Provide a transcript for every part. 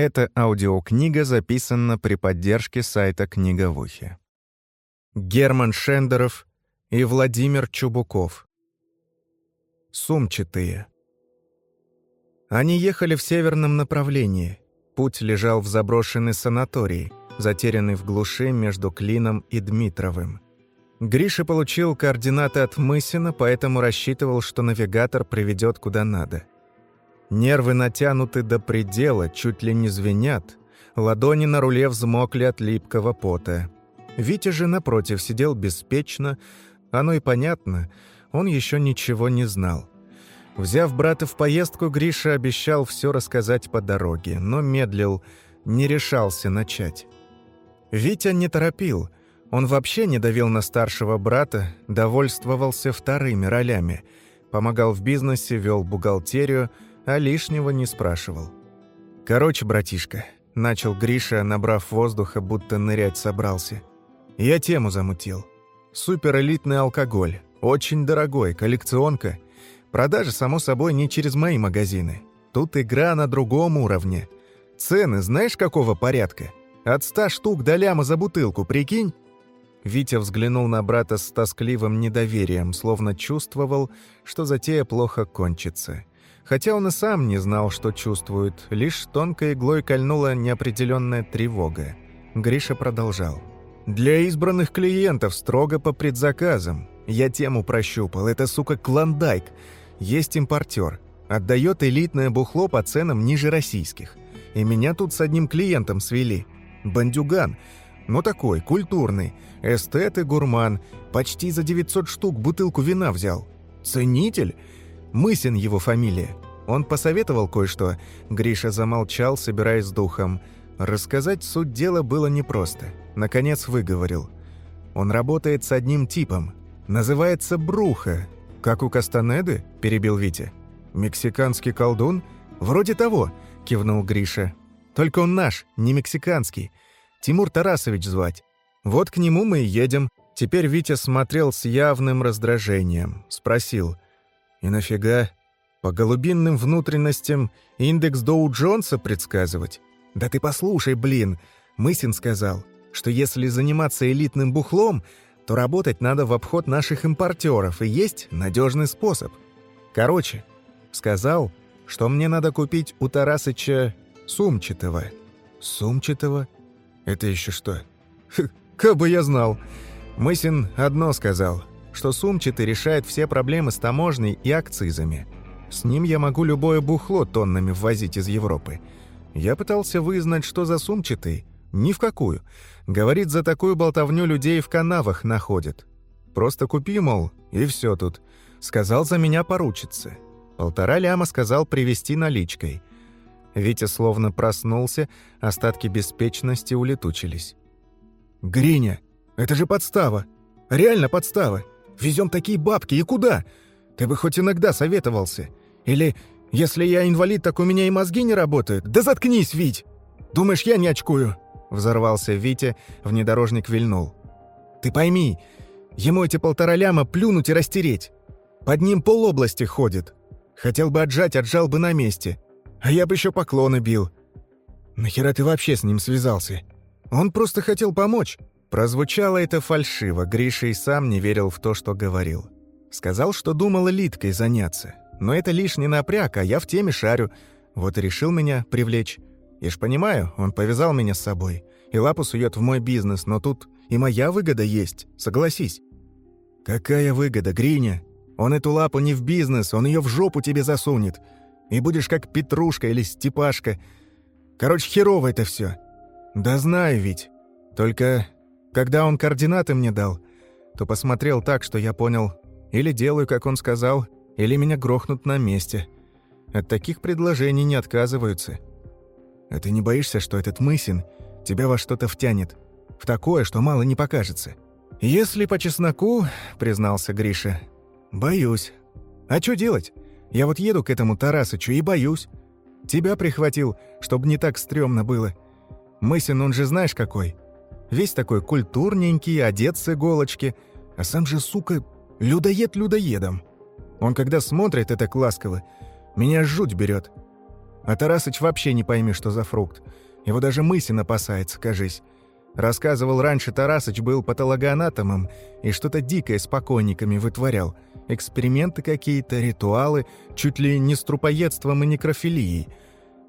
Эта аудиокнига записана при поддержке сайта «Книга в ухе». Герман Шендеров и Владимир Чубуков. Сумчатые. Они ехали в северном направлении. Путь лежал в заброшенной санатории, затерянный в глуши между Клином и Дмитровым. Гриша получил координаты от Мысина, поэтому рассчитывал, что навигатор приведет куда надо – Нервы натянуты до предела, чуть ли не звенят. Ладони на руле взмокли от липкого пота. Витя же, напротив, сидел беспечно. Оно и понятно, он еще ничего не знал. Взяв брата в поездку, Гриша обещал все рассказать по дороге, но медлил, не решался начать. Витя не торопил. Он вообще не давил на старшего брата, довольствовался вторыми ролями. Помогал в бизнесе, вел бухгалтерию – а лишнего не спрашивал. «Короче, братишка», — начал Гриша, набрав воздуха, будто нырять собрался. «Я тему замутил. Суперэлитный алкоголь. Очень дорогой, коллекционка. Продажа, само собой, не через мои магазины. Тут игра на другом уровне. Цены знаешь какого порядка? От ста штук до ляма за бутылку, прикинь?» Витя взглянул на брата с тоскливым недоверием, словно чувствовал, что затея плохо кончится. Хотя он и сам не знал, что чувствует, лишь тонкой иглой кольнула неопределенная тревога. Гриша продолжал. «Для избранных клиентов строго по предзаказам. Я тему прощупал. Это, сука, клондайк. Есть импортер. Отдает элитное бухло по ценам ниже российских. И меня тут с одним клиентом свели. Бандюган. Ну такой, культурный. Эстет и гурман. Почти за 900 штук бутылку вина взял. Ценитель? Мысин его фамилия. Он посоветовал кое-что. Гриша замолчал, собираясь с духом. Рассказать суть дела было непросто. Наконец выговорил. Он работает с одним типом. Называется Бруха. Как у Кастанеды? Перебил Витя. Мексиканский колдун? Вроде того, кивнул Гриша. Только он наш, не мексиканский. Тимур Тарасович звать. Вот к нему мы и едем. Теперь Витя смотрел с явным раздражением. Спросил – и нафига? По голубинным внутренностям индекс Доу-Джонса предсказывать? Да ты послушай, блин. Мысин сказал, что если заниматься элитным бухлом, то работать надо в обход наших импортеров, и есть надежный способ. Короче, сказал, что мне надо купить у Тарасыча сумчатого. Сумчатого? Это еще что? Как бы я знал. Мысин одно сказал — что сумчатый решает все проблемы с таможней и акцизами. С ним я могу любое бухло тоннами ввозить из Европы. Я пытался вызнать, что за сумчатый. Ни в какую. Говорит, за такую болтовню людей в канавах находят. Просто купи, мол, и все тут. Сказал за меня поручиться. Полтора ляма сказал привезти наличкой. Витя словно проснулся, остатки беспечности улетучились. «Гриня, это же подстава! Реально подстава! Везем такие бабки, и куда? Ты бы хоть иногда советовался. Или, если я инвалид, так у меня и мозги не работают. Да заткнись, Вить! Думаешь, я не очкую?» Взорвался Витя, внедорожник вильнул. «Ты пойми, ему эти полтора ляма плюнуть и растереть. Под ним пол области ходит. Хотел бы отжать, отжал бы на месте. А я бы еще поклоны бил. Нахера ты вообще с ним связался? Он просто хотел помочь. Прозвучало это фальшиво, Гриша и сам не верил в то, что говорил. Сказал, что думал элиткой заняться. Но это лишний напряг, а я в теме шарю. Вот и решил меня привлечь. Я ж понимаю, он повязал меня с собой. И лапу сует в мой бизнес, но тут и моя выгода есть, согласись. Какая выгода, Гриня? Он эту лапу не в бизнес, он ее в жопу тебе засунет. И будешь как Петрушка или Степашка. Короче, херово это все. Да знаю ведь. Только когда он координаты мне дал, то посмотрел так, что я понял, или делаю, как он сказал, или меня грохнут на месте. От таких предложений не отказываются. А ты не боишься, что этот Мысин тебя во что-то втянет? В такое, что мало не покажется? Если по чесноку, признался Гриша, боюсь. А что делать? Я вот еду к этому Тарасычу и боюсь. Тебя прихватил, чтобы не так стрёмно было. Мысин, он же знаешь какой. Весь такой культурненький, одет с иголочки, а сам же, сука, людоед людоедом. Он когда смотрит это ласково, меня жуть берет. А Тарасыч вообще не пойми, что за фрукт. Его даже мысленно опасается, кажись. Рассказывал раньше, Тарасыч был патологоанатомом и что-то дикое с покойниками вытворял. Эксперименты какие-то, ритуалы, чуть ли не с трупоедством и некрофилией.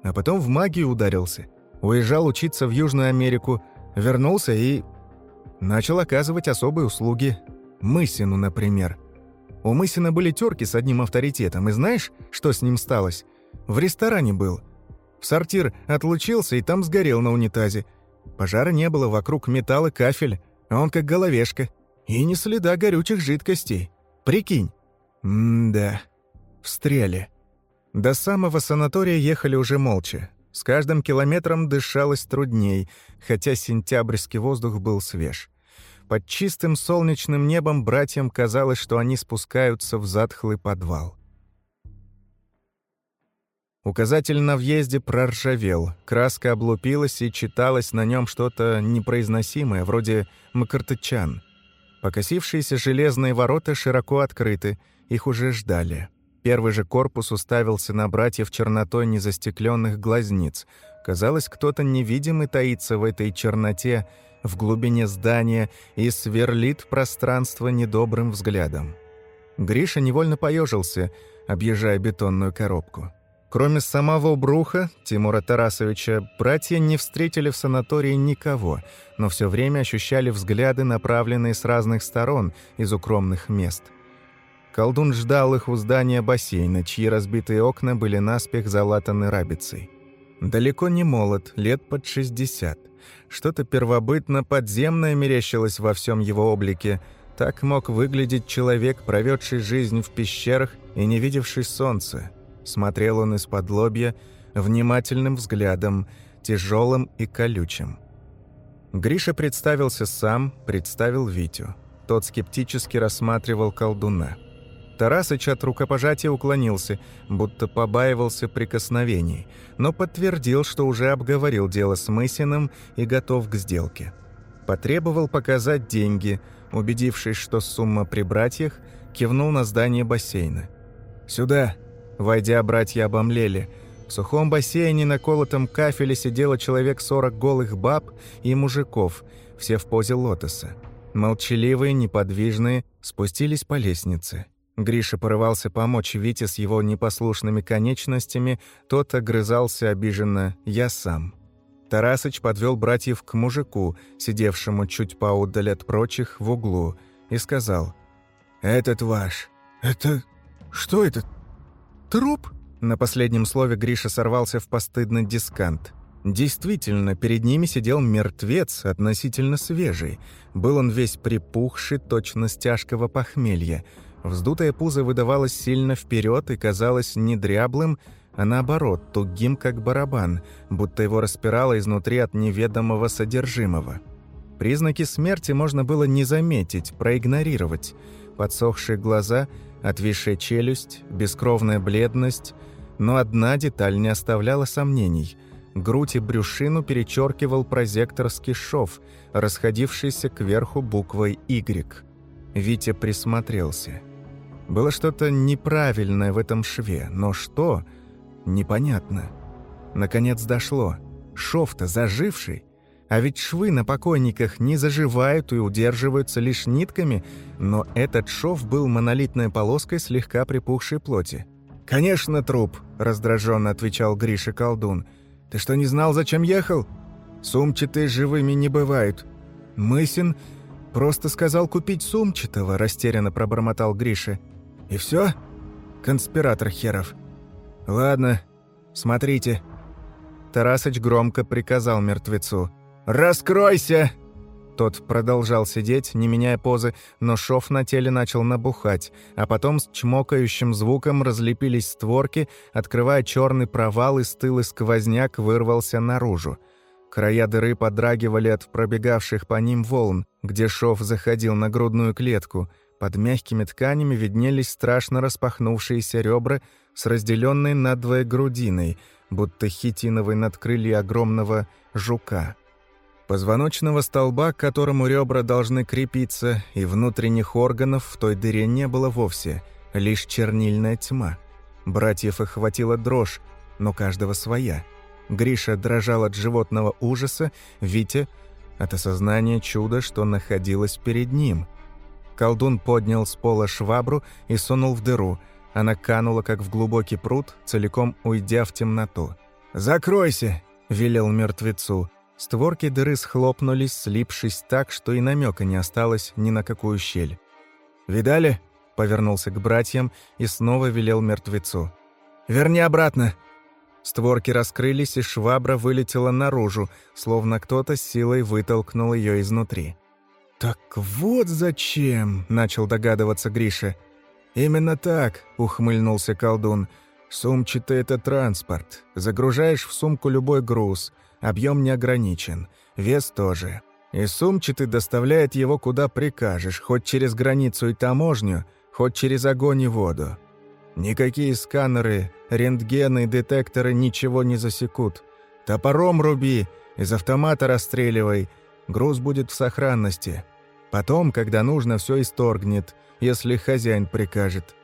А потом в магию ударился. Уезжал учиться в Южную Америку, вернулся и... Начал оказывать особые услуги. Мысину, например. У Мысина были терки с одним авторитетом, и знаешь, что с ним сталось? В ресторане был. В сортир отлучился и там сгорел на унитазе. Пожара не было, вокруг металл и кафель, а он как головешка. И не следа горючих жидкостей. Прикинь. М-да. Встряли. До самого санатория ехали уже молча. С каждым километром дышалось трудней, хотя сентябрьский воздух был свеж. Под чистым солнечным небом братьям казалось, что они спускаются в затхлый подвал. Указатель на въезде проржавел, краска облупилась и читалось на нем что-то непроизносимое, вроде «макартычан». Покосившиеся железные ворота широко открыты, их уже ждали. Первый же корпус уставился на братьев чернотой незастекленных глазниц. Казалось, кто-то невидимый таится в этой черноте, в глубине здания, и сверлит пространство недобрым взглядом. Гриша невольно поежился, объезжая бетонную коробку. Кроме самого Бруха, Тимура Тарасовича, братья не встретили в санатории никого, но все время ощущали взгляды, направленные с разных сторон, из укромных мест. Колдун ждал их у здания бассейна, чьи разбитые окна были наспех залатаны рабицей. Далеко не молод, лет под 60. Что-то первобытно подземное мерещилось во всем его облике. Так мог выглядеть человек, проведший жизнь в пещерах и не видевший солнца. Смотрел он из-под лобья, внимательным взглядом, тяжелым и колючим. Гриша представился сам, представил Витю. Тот скептически рассматривал колдуна. Тарасыч от рукопожатия уклонился, будто побаивался прикосновений, но подтвердил, что уже обговорил дело с Мысиным и готов к сделке. Потребовал показать деньги, убедившись, что сумма при братьях, кивнул на здание бассейна. «Сюда!» Войдя, братья обомлели. В сухом бассейне на колотом кафеле сидело человек сорок голых баб и мужиков, все в позе лотоса. Молчаливые, неподвижные, спустились по лестнице. Гриша порывался помочь Вите с его непослушными конечностями, тот огрызался обиженно «я сам». Тарасыч подвел братьев к мужику, сидевшему чуть поудаль от прочих в углу, и сказал «Этот ваш». «Это... что это? «Труп?» На последнем слове Гриша сорвался в постыдный дискант. Действительно, перед ними сидел мертвец, относительно свежий. Был он весь припухший, точно с тяжкого похмелья. Вздутое пузо выдавалось сильно вперед и казалось не дряблым, а наоборот, тугим, как барабан, будто его распирало изнутри от неведомого содержимого. Признаки смерти можно было не заметить, проигнорировать. Подсохшие глаза — Отвисшая челюсть, бескровная бледность, но одна деталь не оставляла сомнений. Грудь и брюшину перечеркивал прозекторский шов, расходившийся кверху буквой «Y». Витя присмотрелся. Было что-то неправильное в этом шве, но что? Непонятно. Наконец дошло. Шов-то заживший. А ведь швы на покойниках не заживают и удерживаются лишь нитками, но этот шов был монолитной полоской слегка припухшей плоти. «Конечно, труп», — раздраженно отвечал Гриша колдун. «Ты что, не знал, зачем ехал? Сумчатые живыми не бывают». «Мысин просто сказал купить сумчатого», — растерянно пробормотал Гриша. «И все? Конспиратор херов». «Ладно, смотрите». Тарасыч громко приказал мертвецу. «Раскройся!» Тот продолжал сидеть, не меняя позы, но шов на теле начал набухать, а потом с чмокающим звуком разлепились створки, открывая черный провал, и стылый сквозняк вырвался наружу. Края дыры подрагивали от пробегавших по ним волн, где шов заходил на грудную клетку. Под мягкими тканями виднелись страшно распахнувшиеся ребра с разделенной надвое грудиной, будто хитиновые надкрылья огромного жука. Позвоночного столба, к которому ребра должны крепиться, и внутренних органов в той дыре не было вовсе, лишь чернильная тьма. Братьев охватила дрожь. но каждого своя. Гриша дрожал от животного ужаса, Витя — от осознания чуда, что находилось перед ним. Колдун поднял с пола швабру и сунул в дыру. Она канула, как в глубокий пруд, целиком уйдя в темноту. «Закройся!» — велел мертвецу. Створки дыры схлопнулись, слипшись так, что и намека не осталось ни на какую щель. «Видали?» — повернулся к братьям и снова велел мертвецу. «Верни обратно!» Створки раскрылись, и швабра вылетела наружу, словно кто-то силой вытолкнул ее изнутри. «Так вот зачем!» — начал догадываться Гриша. «Именно так!» — ухмыльнулся колдун. «Сумчатый — это транспорт. Загружаешь в сумку любой груз. Объем не ограничен. Вес тоже. И сумчатый доставляет его куда прикажешь, хоть через границу и таможню, хоть через огонь и воду. Никакие сканеры, рентгены, детекторы ничего не засекут. Топором руби, из автомата расстреливай. Груз будет в сохранности. Потом, когда нужно, все исторгнет, если хозяин прикажет».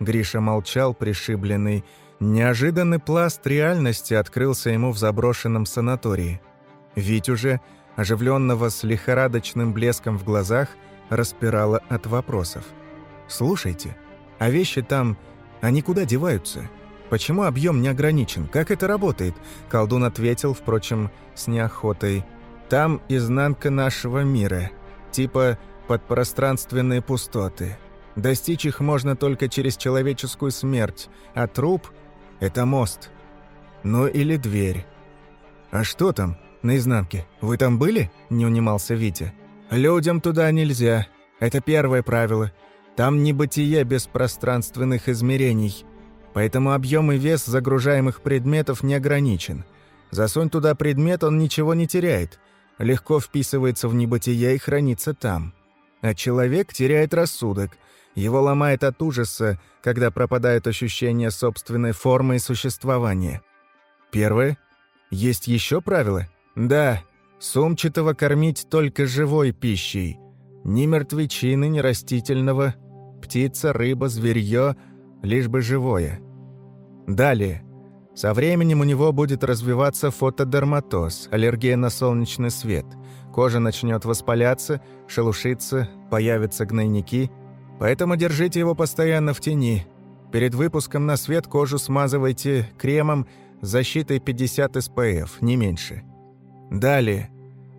Гриша молчал, пришибленный. Неожиданный пласт реальности открылся ему в заброшенном санатории. Вить уже, оживленного с лихорадочным блеском в глазах, распирала от вопросов. «Слушайте, а вещи там они куда деваются? Почему объем не ограничен? Как это работает?» Колдун ответил, впрочем, с неохотой. «Там изнанка нашего мира. Типа подпространственные пустоты. Достичь их можно только через человеческую смерть, а труп — это мост. Ну или дверь. «А что там, на изнанке? Вы там были?» — не унимался Витя. «Людям туда нельзя. Это первое правило. Там небытие без пространственных измерений, поэтому объем и вес загружаемых предметов не ограничен. Засунь туда предмет, он ничего не теряет. Легко вписывается в небытие и хранится там. А человек теряет рассудок. Его ломает от ужаса, когда пропадает ощущение собственной формы и существования. Первое. Есть еще правило? Да. Сумчатого кормить только живой пищей. Ни мертвечины, ни растительного, птица, рыба, зверье, лишь бы живое. Далее. Со временем у него будет развиваться фотодерматоз, аллергия на солнечный свет. Кожа начнет воспаляться, шелушиться, появятся гнойники. Поэтому держите его постоянно в тени. Перед выпуском на свет кожу смазывайте кремом с защитой 50 SPF, не меньше. Далее.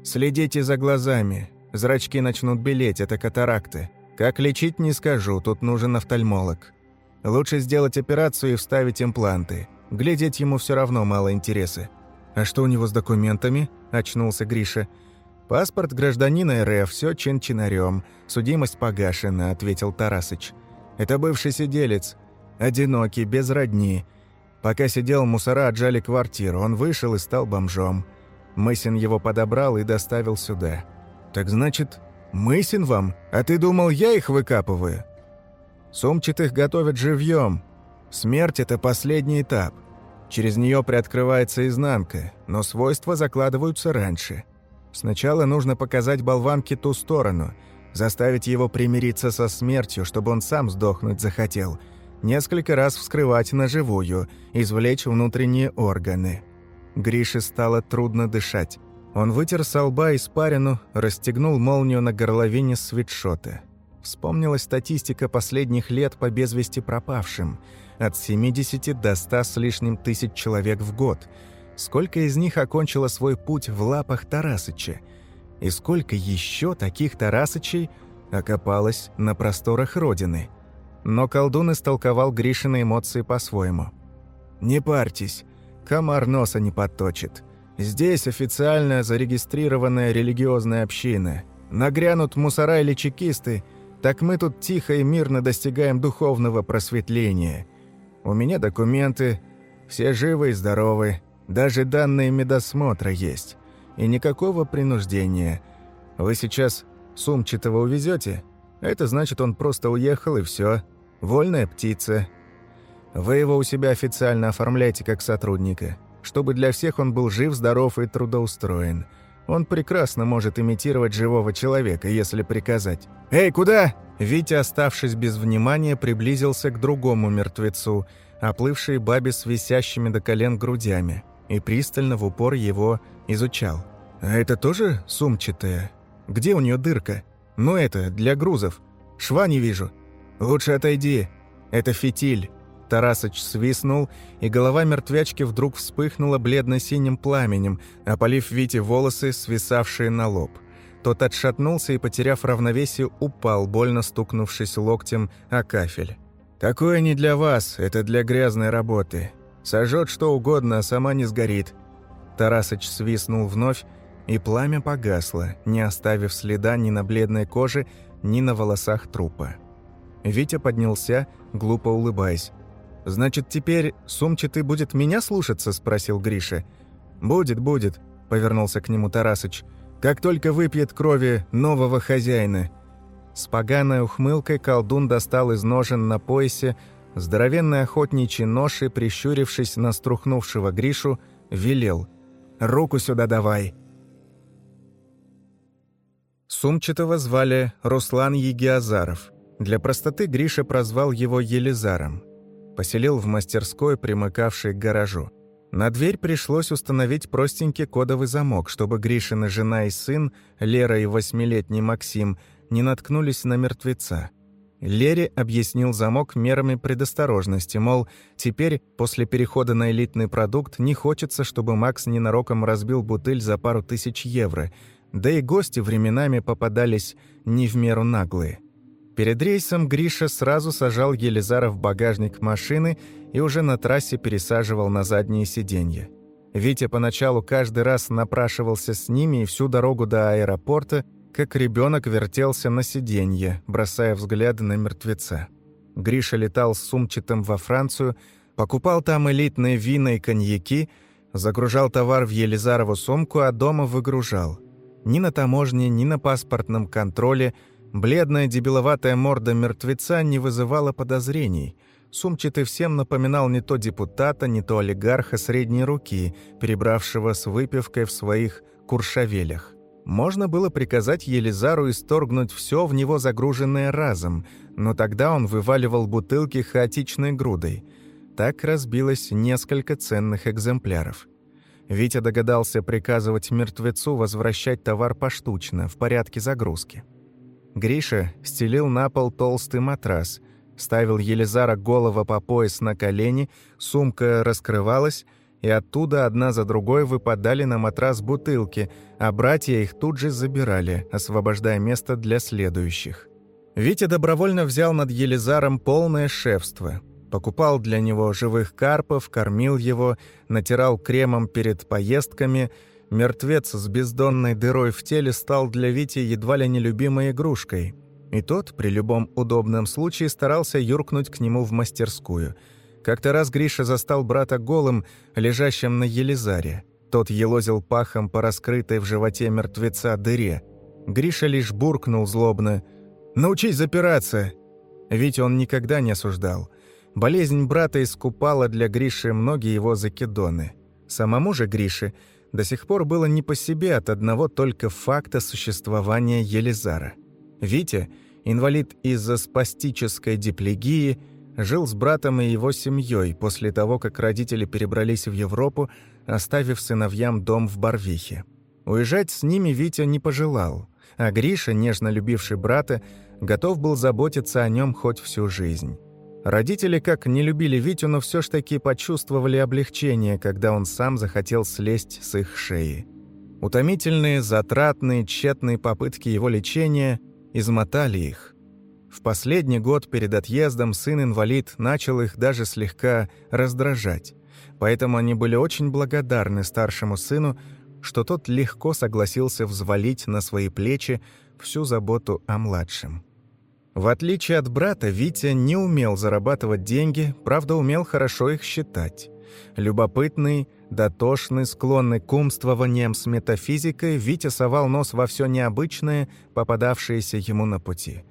Следите за глазами. Зрачки начнут белеть, это катаракты. Как лечить, не скажу, тут нужен офтальмолог. Лучше сделать операцию и вставить импланты. Глядеть ему все равно мало интереса. «А что у него с документами?» – очнулся Гриша. «Паспорт гражданина РФ, все чин-чинарем. Судимость погашена», – ответил Тарасыч. «Это бывший сиделец. Одинокий, без родни. Пока сидел, мусора отжали квартиру. Он вышел и стал бомжом. Мысин его подобрал и доставил сюда. Так значит, «Мысин вам? А ты думал, я их выкапываю?» Сумчатых готовят живьем. Смерть – это последний этап. Через нее приоткрывается изнанка, но свойства закладываются раньше. Сначала нужно показать болванке ту сторону, заставить его примириться со смертью, чтобы он сам сдохнуть захотел, несколько раз вскрывать на живую, извлечь внутренние органы. Грише стало трудно дышать. Он вытер со лба испарину, расстегнул молнию на горловине свитшота. Вспомнилась статистика последних лет по безвести пропавшим. От 70 до 100 с лишним тысяч человек в год. Сколько из них окончило свой путь в лапах Тарасыча? И сколько еще таких Тарасычей окопалось на просторах Родины? Но колдун истолковал Гришины эмоции по-своему. «Не парьтесь, комар носа не подточит». Здесь официально зарегистрированная религиозная община. Нагрянут мусора или чекисты, так мы тут тихо и мирно достигаем духовного просветления. У меня документы, все живы и здоровы, даже данные медосмотра есть. И никакого принуждения. Вы сейчас сумчатого увезете? Это значит, он просто уехал и все. Вольная птица. Вы его у себя официально оформляйте как сотрудника чтобы для всех он был жив, здоров и трудоустроен. Он прекрасно может имитировать живого человека, если приказать. «Эй, куда?» Витя, оставшись без внимания, приблизился к другому мертвецу. оплывшей бабе с висящими до колен грудями, и пристально в упор его изучал. «А это тоже сумчатая? Где у нее дырка? Ну это, для грузов. Шва не вижу. Лучше отойди. Это фитиль». Тарасыч свистнул, и голова мертвячки вдруг вспыхнула бледно-синим пламенем, опалив Вите волосы, свисавшие на лоб. Тот отшатнулся и, потеряв равновесие, упал, больно стукнувшись локтем о кафель. «Такое не для вас, это для грязной работы. Сожжет что угодно, а сама не сгорит». Тарасыч свистнул вновь, и пламя погасло, не оставив следа ни на бледной коже, ни на волосах трупа. Витя поднялся, глупо улыбаясь. «Значит, теперь сумчатый будет меня слушаться?» – спросил Гриша. «Будет, будет», – повернулся к нему Тарасыч. «Как только выпьет крови нового хозяина». С поганой ухмылкой колдун достал из ножен на поясе здоровенный охотничий нож и, прищурившись на струхнувшего Гришу, велел. «Руку сюда давай!» Сумчатого звали Руслан Егиазаров. Для простоты Гриша прозвал его Елизаром поселил в мастерской, примыкавшей к гаражу. На дверь пришлось установить простенький кодовый замок, чтобы Гришина жена и сын, Лера и восьмилетний Максим, не наткнулись на мертвеца. Лере объяснил замок мерами предосторожности, мол, теперь, после перехода на элитный продукт, не хочется, чтобы Макс ненароком разбил бутыль за пару тысяч евро, да и гости временами попадались не в меру наглые. Перед рейсом Гриша сразу сажал Елизара в багажник машины и уже на трассе пересаживал на задние сиденья. Витя поначалу каждый раз напрашивался с ними и всю дорогу до аэропорта, как ребенок вертелся на сиденье, бросая взгляды на мертвеца. Гриша летал с сумчатым во Францию, покупал там элитные вина и коньяки, загружал товар в Елизарову сумку, а дома выгружал. Ни на таможне, ни на паспортном контроле – Бледная дебиловатая морда мертвеца не вызывала подозрений. Сумчатый всем напоминал не то депутата, не то олигарха средней руки, перебравшего с выпивкой в своих куршавелях. Можно было приказать Елизару исторгнуть все в него загруженное разом, но тогда он вываливал бутылки хаотичной грудой. Так разбилось несколько ценных экземпляров. Витя догадался приказывать мертвецу возвращать товар поштучно, в порядке загрузки. Гриша стелил на пол толстый матрас, ставил Елизара голова по пояс на колени, сумка раскрывалась, и оттуда одна за другой выпадали на матрас бутылки, а братья их тут же забирали, освобождая место для следующих. Витя добровольно взял над Елизаром полное шефство. Покупал для него живых карпов, кормил его, натирал кремом перед поездками – Мертвец с бездонной дырой в теле стал для Вити едва ли нелюбимой игрушкой. И тот при любом удобном случае старался юркнуть к нему в мастерскую. Как-то раз Гриша застал брата голым, лежащим на Елизаре. Тот елозил пахом по раскрытой в животе мертвеца дыре. Гриша лишь буркнул злобно «Научись запираться!» Ведь он никогда не осуждал. Болезнь брата искупала для Гриши многие его закидоны. Самому же Грише – до сих пор было не по себе от одного только факта существования Елизара. Витя, инвалид из-за спастической диплегии, жил с братом и его семьей после того, как родители перебрались в Европу, оставив сыновьям дом в Барвихе. Уезжать с ними Витя не пожелал, а Гриша, нежно любивший брата, готов был заботиться о нем хоть всю жизнь. Родители, как не любили Витю, но все ж таки почувствовали облегчение, когда он сам захотел слезть с их шеи. Утомительные, затратные, тщетные попытки его лечения измотали их. В последний год перед отъездом сын-инвалид начал их даже слегка раздражать. Поэтому они были очень благодарны старшему сыну, что тот легко согласился взвалить на свои плечи всю заботу о младшем. В отличие от брата, Витя не умел зарабатывать деньги, правда, умел хорошо их считать. Любопытный, дотошный, склонный к умствованиям с метафизикой, Витя совал нос во все необычное, попадавшееся ему на пути.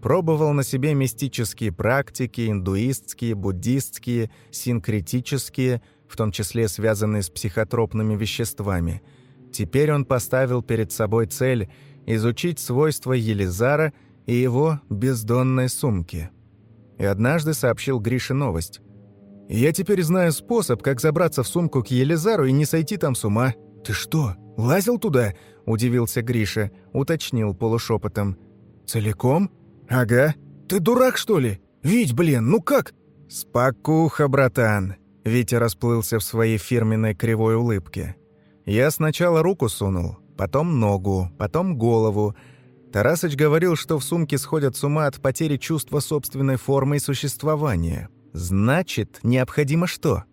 Пробовал на себе мистические практики, индуистские, буддистские, синкретические, в том числе связанные с психотропными веществами. Теперь он поставил перед собой цель – изучить свойства Елизара – и его бездонной сумки. И однажды сообщил Грише новость. Я теперь знаю способ, как забраться в сумку к Елизару и не сойти там с ума. Ты что, лазил туда?» – удивился Гриша, уточнил полушепотом. «Целиком? Ага. Ты дурак, что ли? Вить, блин, ну как?» «Спокуха, братан!» – Витя расплылся в своей фирменной кривой улыбке. «Я сначала руку сунул, потом ногу, потом голову. Тарасыч говорил, что в сумке сходят с ума от потери чувства собственной формы и существования». Значит, необходимо что?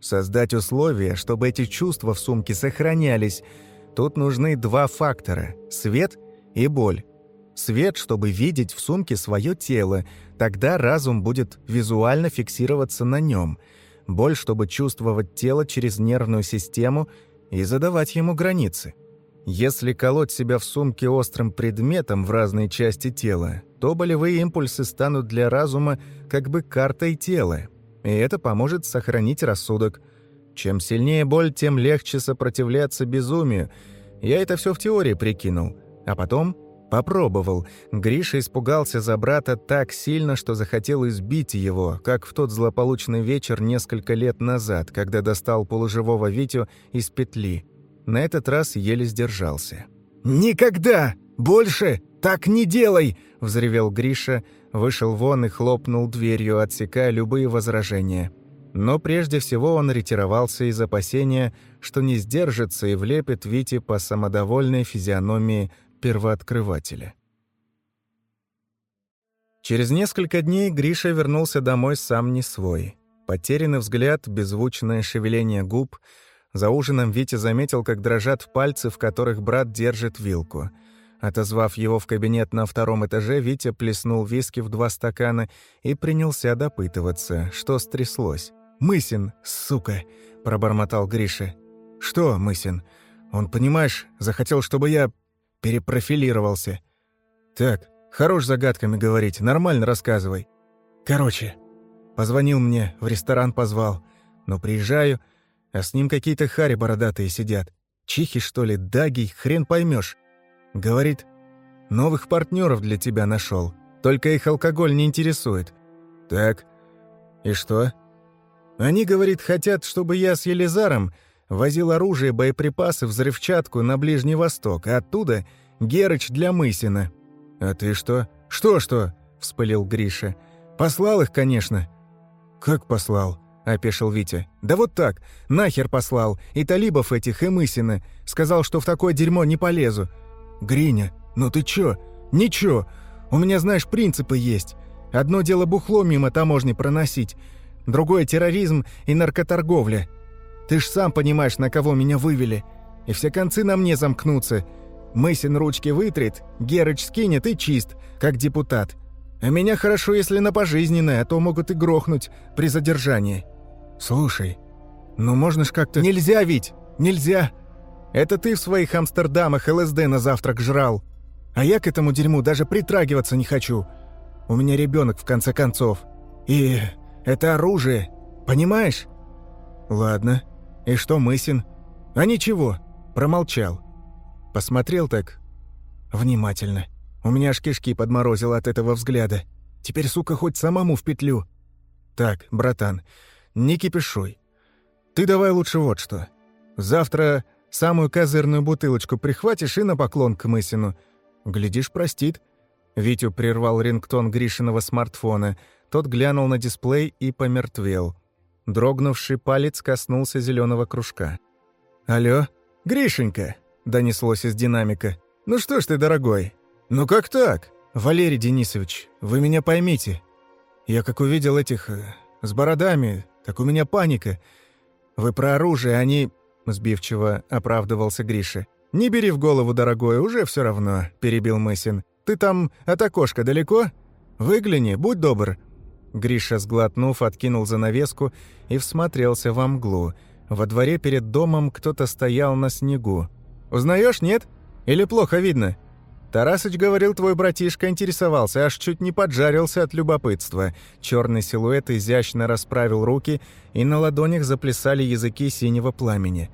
Создать условия, чтобы эти чувства в сумке сохранялись. Тут нужны два фактора – свет и боль. Свет, чтобы видеть в сумке свое тело, тогда разум будет визуально фиксироваться на нем. Боль, чтобы чувствовать тело через нервную систему и задавать ему границы. Если колоть себя в сумке острым предметом в разные части тела, то болевые импульсы станут для разума как бы картой тела, и это поможет сохранить рассудок. Чем сильнее боль, тем легче сопротивляться безумию. Я это все в теории прикинул. А потом попробовал. Гриша испугался за брата так сильно, что захотел избить его, как в тот злополучный вечер несколько лет назад, когда достал полуживого Витю из петли. На этот раз еле сдержался. «Никогда! Больше так не делай!» – взревел Гриша, вышел вон и хлопнул дверью, отсекая любые возражения. Но прежде всего он ретировался из опасения, что не сдержится и влепит Вите по самодовольной физиономии первооткрывателя. Через несколько дней Гриша вернулся домой сам не свой. Потерянный взгляд, беззвучное шевеление губ – за ужином Витя заметил, как дрожат пальцы, в которых брат держит вилку. Отозвав его в кабинет на втором этаже, Витя плеснул виски в два стакана и принялся допытываться, что стряслось. «Мысин, сука!» – пробормотал Гриша. «Что, Мысин? Он, понимаешь, захотел, чтобы я перепрофилировался. Так, хорош загадками говорить, нормально рассказывай. Короче, позвонил мне, в ресторан позвал. Но приезжаю – а с ним какие-то хари бородатые сидят. Чихи, что ли, даги, хрен поймешь. Говорит, новых партнеров для тебя нашел. Только их алкоголь не интересует. Так, и что? Они, говорит, хотят, чтобы я с Елизаром возил оружие, боеприпасы, взрывчатку на Ближний Восток, а оттуда Герыч для Мысина. А ты что? Что-что? Вспылил Гриша. Послал их, конечно. Как послал? — опешил Витя. «Да вот так. Нахер послал. И талибов этих, и Мысина. Сказал, что в такое дерьмо не полезу». «Гриня, ну ты чё? Ничего. У меня, знаешь, принципы есть. Одно дело бухло мимо таможни проносить, другое — терроризм и наркоторговля. Ты ж сам понимаешь, на кого меня вывели. И все концы на мне замкнутся. Мысин ручки вытрет, Герыч скинет и чист, как депутат. А меня хорошо, если на пожизненное, а то могут и грохнуть при задержании». «Слушай, ну можно ж как-то...» «Нельзя, ведь! Нельзя! Это ты в своих Амстердамах ЛСД на завтрак жрал. А я к этому дерьму даже притрагиваться не хочу. У меня ребенок в конце концов. И это оружие, понимаешь?» «Ладно. И что Мысин?» «А ничего, промолчал. Посмотрел так внимательно. У меня аж кишки подморозило от этого взгляда. Теперь, сука, хоть самому в петлю. Так, братан, не кипишуй. Ты давай лучше вот что. Завтра самую козырную бутылочку прихватишь и на поклон к Мысину. Глядишь, простит». Витю прервал рингтон Гришиного смартфона. Тот глянул на дисплей и помертвел. Дрогнувший палец коснулся зеленого кружка. «Алло, Гришенька!» — донеслось из динамика. «Ну что ж ты, дорогой? Ну как так? Валерий Денисович, вы меня поймите. Я как увидел этих... Э, с бородами, так у меня паника. Вы про оружие, они...» — сбивчиво оправдывался Гриша. «Не бери в голову, дорогой, уже все равно», — перебил Мысин. «Ты там от окошка далеко? Выгляни, будь добр». Гриша, сглотнув, откинул занавеску и всмотрелся во мглу. Во дворе перед домом кто-то стоял на снегу. «Узнаешь, нет? Или плохо видно?» Тарасыч говорил, твой братишка интересовался, аж чуть не поджарился от любопытства. Черный силуэт изящно расправил руки, и на ладонях заплясали языки синего пламени.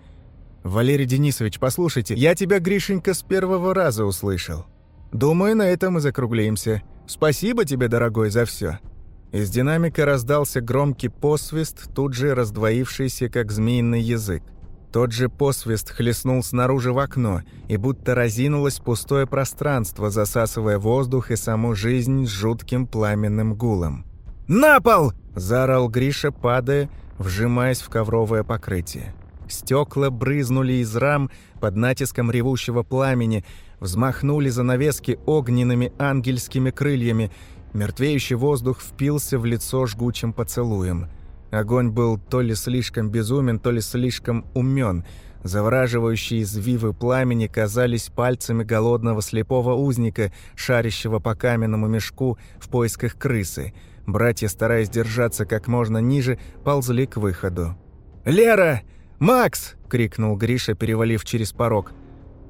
«Валерий Денисович, послушайте, я тебя, Гришенька, с первого раза услышал. Думаю, на этом мы закруглимся. Спасибо тебе, дорогой, за все. Из динамика раздался громкий посвист, тут же раздвоившийся, как змеиный язык. Тот же посвист хлестнул снаружи в окно, и будто разинулось пустое пространство, засасывая воздух и саму жизнь с жутким пламенным гулом. «На пол!» – заорал Гриша, падая, вжимаясь в ковровое покрытие. Стекла брызнули из рам под натиском ревущего пламени, взмахнули занавески огненными ангельскими крыльями, Мертвеющий воздух впился в лицо жгучим поцелуем. Огонь был то ли слишком безумен, то ли слишком умен. Завораживающие извивы пламени казались пальцами голодного слепого узника, шарящего по каменному мешку в поисках крысы. Братья, стараясь держаться как можно ниже, ползли к выходу. «Лера! Макс!» — крикнул Гриша, перевалив через порог.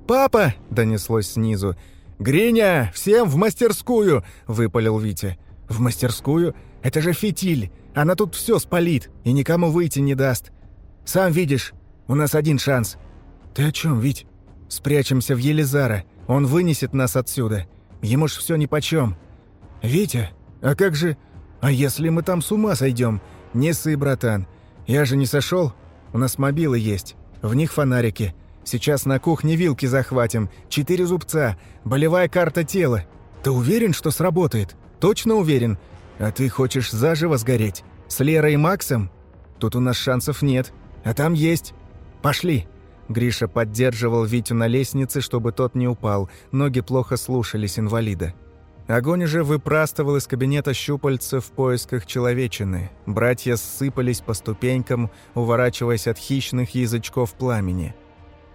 «Папа!» — донеслось снизу. «Гриня, всем в мастерскую!» – выпалил Витя. «В мастерскую? Это же фитиль! Она тут все спалит и никому выйти не даст. Сам видишь, у нас один шанс». «Ты о чем, Вить?» «Спрячемся в Елизара, он вынесет нас отсюда. Ему ж все нипочем». «Витя, а как же... А если мы там с ума сойдем? Не ссы, братан. Я же не сошел. У нас мобилы есть, в них фонарики. Сейчас на кухне вилки захватим, четыре зубца, болевая карта тела. Ты уверен, что сработает? Точно уверен? А ты хочешь заживо сгореть? С Лерой и Максом? Тут у нас шансов нет, а там есть. Пошли!» Гриша поддерживал Витю на лестнице, чтобы тот не упал. Ноги плохо слушались инвалида. Огонь уже выпрастывал из кабинета щупальца в поисках человечины. Братья ссыпались по ступенькам, уворачиваясь от хищных язычков пламени.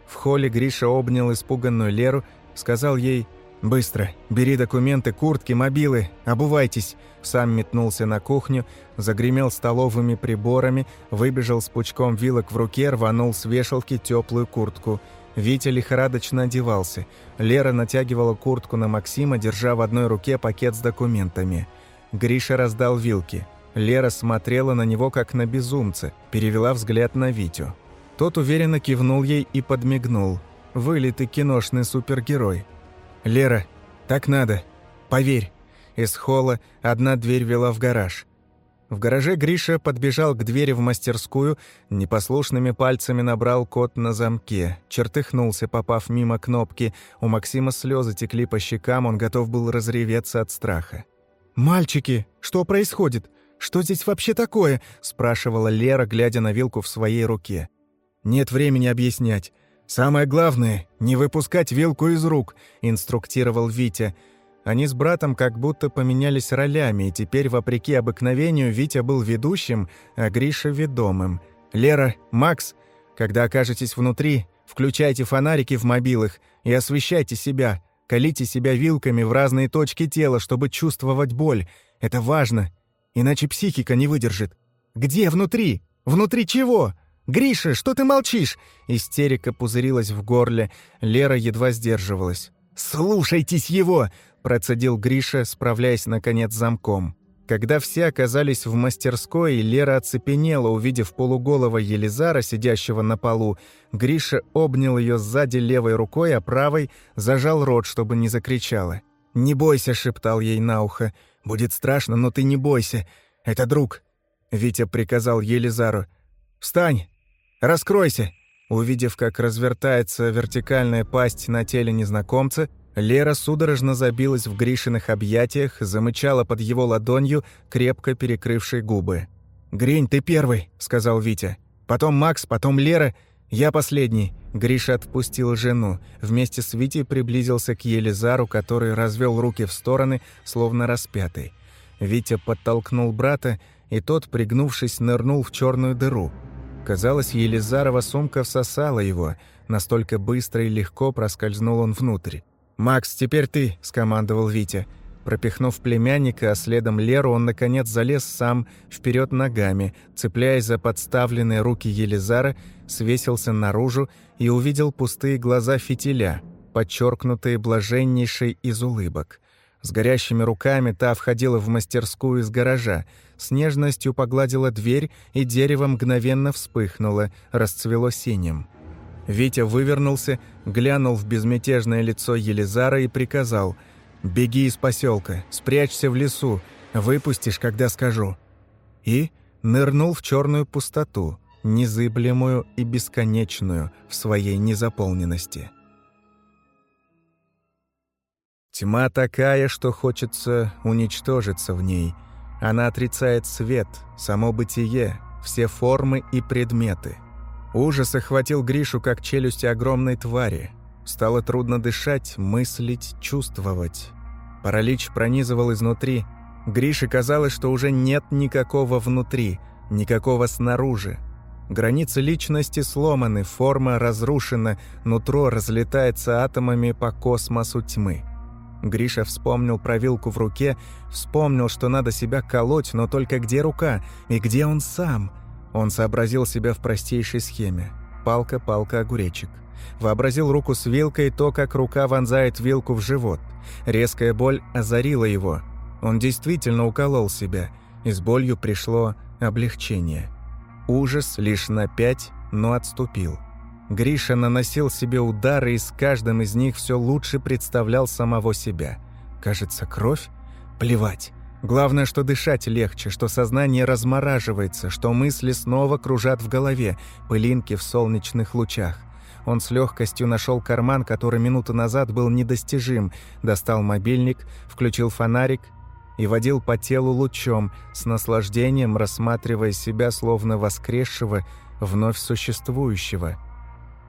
В холле Гриша обнял испуганную Леру, сказал ей «Быстро, бери документы, куртки, мобилы, обувайтесь». Сам метнулся на кухню, загремел столовыми приборами, выбежал с пучком вилок в руке, рванул с вешалки теплую куртку. Витя лихорадочно одевался. Лера натягивала куртку на Максима, держа в одной руке пакет с документами. Гриша раздал вилки. Лера смотрела на него как на безумца, перевела взгляд на Витю. Тот уверенно кивнул ей и подмигнул. Вылитый киношный супергерой. «Лера, так надо. Поверь». Из холла одна дверь вела в гараж. В гараже Гриша подбежал к двери в мастерскую, непослушными пальцами набрал код на замке, чертыхнулся, попав мимо кнопки. У Максима слезы текли по щекам, он готов был разреветься от страха. «Мальчики, что происходит? Что здесь вообще такое?» – спрашивала Лера, глядя на вилку в своей руке. «Нет времени объяснять. Самое главное — не выпускать вилку из рук», — инструктировал Витя. Они с братом как будто поменялись ролями, и теперь, вопреки обыкновению, Витя был ведущим, а Гриша — ведомым. «Лера, Макс, когда окажетесь внутри, включайте фонарики в мобилах и освещайте себя, колите себя вилками в разные точки тела, чтобы чувствовать боль. Это важно, иначе психика не выдержит. Где внутри? Внутри чего?» «Гриша, что ты молчишь?» Истерика пузырилась в горле. Лера едва сдерживалась. «Слушайтесь его!» – процедил Гриша, справляясь, наконец, замком. Когда все оказались в мастерской, Лера оцепенела, увидев полуголого Елизара, сидящего на полу. Гриша обнял ее сзади левой рукой, а правой зажал рот, чтобы не закричала. «Не бойся», — шептал ей на ухо. «Будет страшно, но ты не бойся. Это друг». Витя приказал Елизару. «Встань! «Раскройся!» Увидев, как развертается вертикальная пасть на теле незнакомца, Лера судорожно забилась в Гришиных объятиях, замычала под его ладонью, крепко перекрывшей губы. «Гринь, ты первый», — сказал Витя. «Потом Макс, потом Лера, я последний». Гриша отпустил жену. Вместе с Витей приблизился к Елизару, который развел руки в стороны, словно распятый. Витя подтолкнул брата, и тот, пригнувшись, нырнул в черную дыру — Казалось, Елизарова сумка всосала его. Настолько быстро и легко проскользнул он внутрь. «Макс, теперь ты», — скомандовал Витя. Пропихнув племянника, а следом Леру, он, наконец, залез сам вперед ногами, цепляясь за подставленные руки Елизара, свесился наружу и увидел пустые глаза фитиля, подчеркнутые блаженнейшей из улыбок. С горящими руками та входила в мастерскую из гаража, с нежностью погладила дверь, и дерево мгновенно вспыхнуло, расцвело синим. Витя вывернулся, глянул в безмятежное лицо Елизара и приказал «Беги из поселка, спрячься в лесу, Выпустишь, когда скажу». И нырнул в черную пустоту, незыблемую и бесконечную в своей незаполненности. Тьма такая, что хочется уничтожиться в ней. Она отрицает свет, само бытие, все формы и предметы. Ужас охватил Гришу, как челюсти огромной твари. Стало трудно дышать, мыслить, чувствовать. Паралич пронизывал изнутри. Грише казалось, что уже нет никакого внутри, никакого снаружи. Границы личности сломаны, форма разрушена, нутро разлетается атомами по космосу тьмы. Гриша вспомнил про вилку в руке, вспомнил, что надо себя колоть, но только где рука и где он сам? Он сообразил себя в простейшей схеме. Палка, палка, огуречек. Вообразил руку с вилкой, то, как рука вонзает вилку в живот. Резкая боль озарила его. Он действительно уколол себя, и с болью пришло облегчение. Ужас лишь на пять, но отступил. Гриша наносил себе удары, и с каждым из них все лучше представлял самого себя. Кажется, кровь? Плевать. Главное, что дышать легче, что сознание размораживается, что мысли снова кружат в голове, пылинки в солнечных лучах. Он с легкостью нашел карман, который минуту назад был недостижим, достал мобильник, включил фонарик и водил по телу лучом, с наслаждением рассматривая себя словно воскресшего, вновь существующего.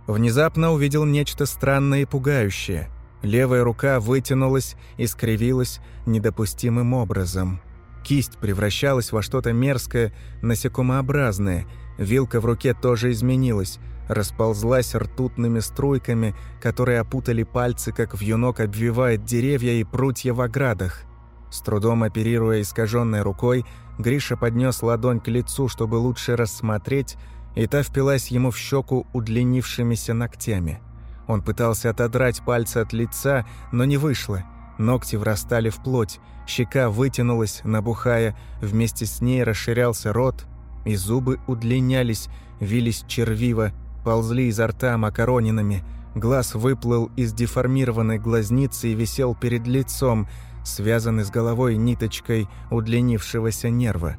Внезапно увидел нечто странное и пугающее. Левая рука вытянулась и скривилась недопустимым образом. Кисть превращалась во что-то мерзкое, насекомообразное. Вилка в руке тоже изменилась, расползлась ртутными струйками, которые опутали пальцы, как вьюнок обвивает деревья и прутья в оградах. С трудом оперируя искаженной рукой, Гриша поднес ладонь к лицу, чтобы лучше рассмотреть, и та впилась ему в щеку удлинившимися ногтями. Он пытался отодрать пальцы от лица, но не вышло. Ногти врастали в плоть, щека вытянулась, набухая, вместе с ней расширялся рот, и зубы удлинялись, вились червиво, ползли изо рта макаронинами, глаз выплыл из деформированной глазницы и висел перед лицом, связанный с головой ниточкой удлинившегося нерва.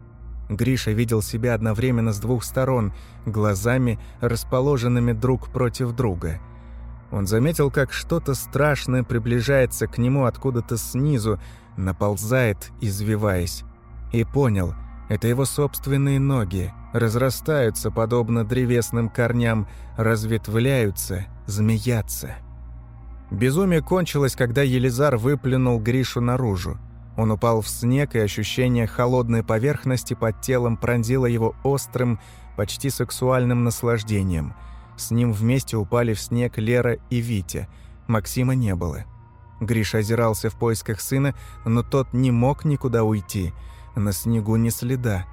Гриша видел себя одновременно с двух сторон, глазами, расположенными друг против друга. Он заметил, как что-то страшное приближается к нему откуда-то снизу, наползает, извиваясь. И понял, это его собственные ноги, разрастаются, подобно древесным корням, разветвляются, змеятся. Безумие кончилось, когда Елизар выплюнул Гришу наружу. Он упал в снег, и ощущение холодной поверхности под телом пронзило его острым, почти сексуальным наслаждением. С ним вместе упали в снег Лера и Витя. Максима не было. Гриша озирался в поисках сына, но тот не мог никуда уйти. На снегу ни следа.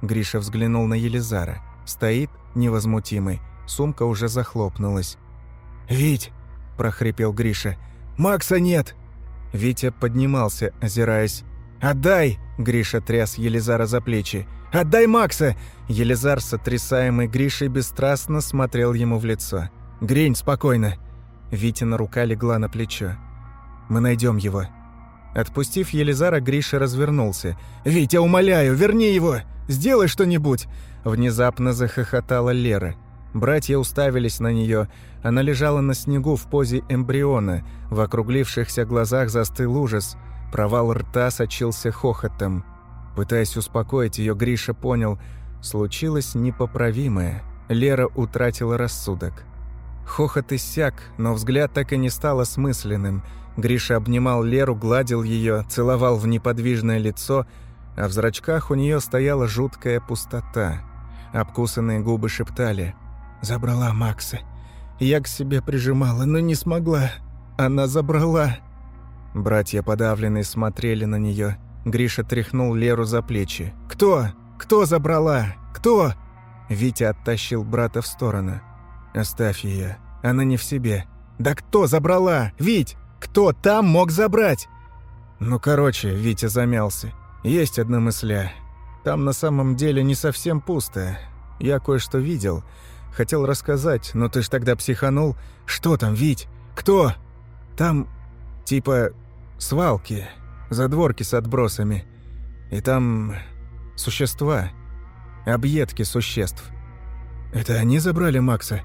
Гриша взглянул на Елизара. Стоит, невозмутимый. Сумка уже захлопнулась. «Вить!» – прохрипел Гриша. «Макса нет!» Витя поднимался, озираясь. «Отдай!» – Гриша тряс Елизара за плечи. «Отдай Макса!» Елизар, сотрясаемый Гришей, бесстрастно смотрел ему в лицо. «Грень, спокойно!» Витина рука легла на плечо. «Мы найдем его». Отпустив Елизара, Гриша развернулся. «Витя, умоляю, верни его! Сделай что-нибудь!» Внезапно захохотала Лера. Братья уставились на нее. Она лежала на снегу в позе эмбриона. В округлившихся глазах застыл ужас. Провал рта сочился хохотом. Пытаясь успокоить ее, Гриша понял, случилось непоправимое. Лера утратила рассудок. Хохот иссяк, но взгляд так и не стал осмысленным. Гриша обнимал Леру, гладил ее, целовал в неподвижное лицо, а в зрачках у нее стояла жуткая пустота. Обкусанные губы шептали – Забрала Макса. Я к себе прижимала, но не смогла. Она забрала. Братья подавленные смотрели на нее. Гриша тряхнул Леру за плечи. «Кто? Кто забрала? Кто?» Витя оттащил брата в сторону. «Оставь ее. Она не в себе». «Да кто забрала? Вить! Кто там мог забрать?» «Ну, короче», — Витя замялся. «Есть одна мысля. Там на самом деле не совсем пусто. Я кое-что видел. Хотел рассказать, но ты ж тогда психанул. Что там, Вить? Кто? Там, типа, свалки, задворки с отбросами. И там существа, объедки существ. Это они забрали Макса?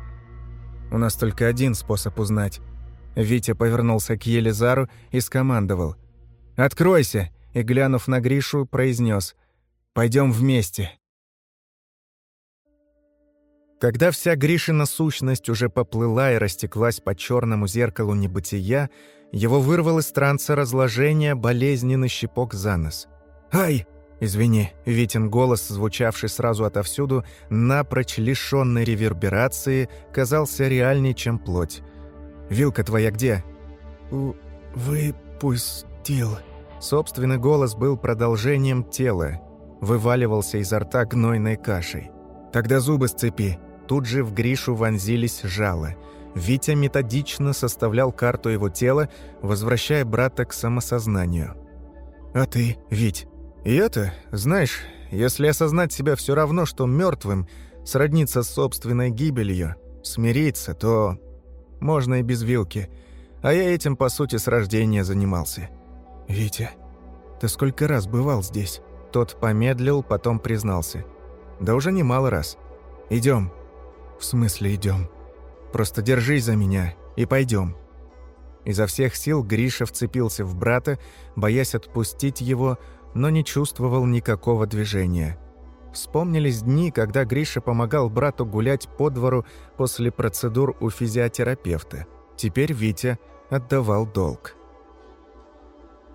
У нас только один способ узнать. Витя повернулся к Елизару и скомандовал. «Откройся!» и, глянув на Гришу, произнес: «Пойдем вместе». Когда вся Гришина сущность уже поплыла и растеклась по черному зеркалу небытия, его вырвал из транса разложения болезненный щепок за нос. «Ай!» «Извини», — Витин голос, звучавший сразу отовсюду, напрочь лишённый реверберации, казался реальнее, чем плоть. «Вилка твоя где?» «Выпустил». Собственный голос был продолжением тела, вываливался изо рта гнойной кашей. «Тогда зубы сцепи». Тут же в Гришу вонзились жало. Витя методично составлял карту его тела, возвращая брата к самосознанию. «А ты, Вить?» И это, знаешь, если осознать себя все равно, что мертвым, сродниться с собственной гибелью, смириться, то можно и без вилки. А я этим, по сути, с рождения занимался. «Витя, ты сколько раз бывал здесь?» Тот помедлил, потом признался. «Да уже немало раз. Идем. «В смысле идем? Просто держись за меня и пойдем. Изо всех сил Гриша вцепился в брата, боясь отпустить его, но не чувствовал никакого движения. Вспомнились дни, когда Гриша помогал брату гулять по двору после процедур у физиотерапевта. Теперь Витя отдавал долг.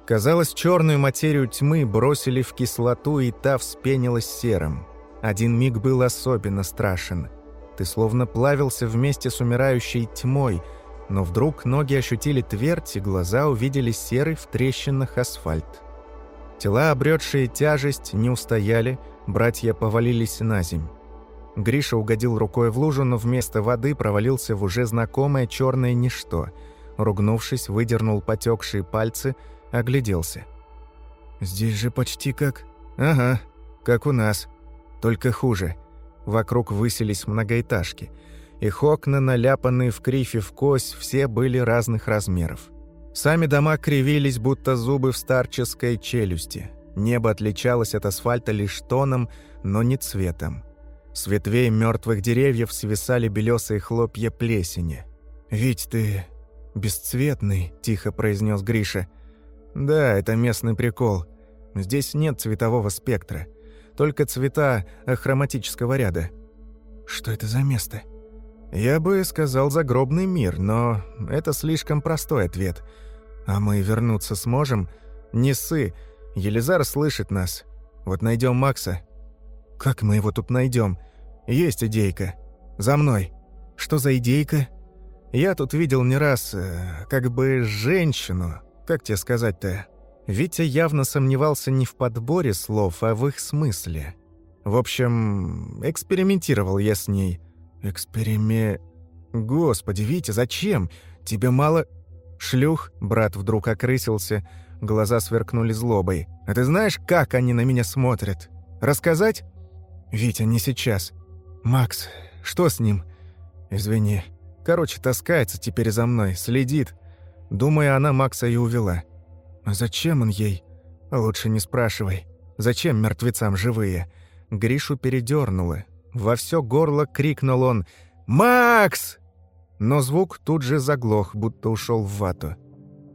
Казалось, черную материю тьмы бросили в кислоту, и та вспенилась серым. Один миг был особенно страшен. Ты словно плавился вместе с умирающей тьмой, но вдруг ноги ощутили твердь, и глаза увидели серый в трещинах асфальт. Тела, обретшие тяжесть, не устояли, братья повалились на земь. Гриша угодил рукой в лужу, но вместо воды провалился в уже знакомое черное ничто. Ругнувшись, выдернул потекшие пальцы, огляделся. «Здесь же почти как...» «Ага, как у нас. Только хуже. Вокруг высились многоэтажки. Их окна, наляпанные в крифе в кость, все были разных размеров. Сами дома кривились, будто зубы в старческой челюсти. Небо отличалось от асфальта лишь тоном, но не цветом. С ветвей мертвых деревьев свисали белесые хлопья плесени. «Ведь ты бесцветный», – тихо произнес Гриша. «Да, это местный прикол. Здесь нет цветового спектра. Только цвета ахроматического ряда». «Что это за место?» «Я бы сказал загробный мир, но это слишком простой ответ – «А мы вернуться сможем? Не ссы. Елизар слышит нас. Вот найдем Макса». «Как мы его тут найдем? Есть идейка. За мной». «Что за идейка?» «Я тут видел не раз, э, как бы, женщину. Как тебе сказать-то?» Витя явно сомневался не в подборе слов, а в их смысле. В общем, экспериментировал я с ней. Экспериме... Господи, Витя, зачем? Тебе мало... «Шлюх?» – брат вдруг окрысился, глаза сверкнули злобой. «А ты знаешь, как они на меня смотрят? Рассказать?» «Витя, не сейчас. Макс, что с ним?» «Извини. Короче, таскается теперь за мной, следит. Думаю, она Макса и увела». «А зачем он ей?» «Лучше не спрашивай. Зачем мертвецам живые?» Гришу передернуло. Во все горло крикнул он «Макс!» Но звук тут же заглох, будто ушел в вату.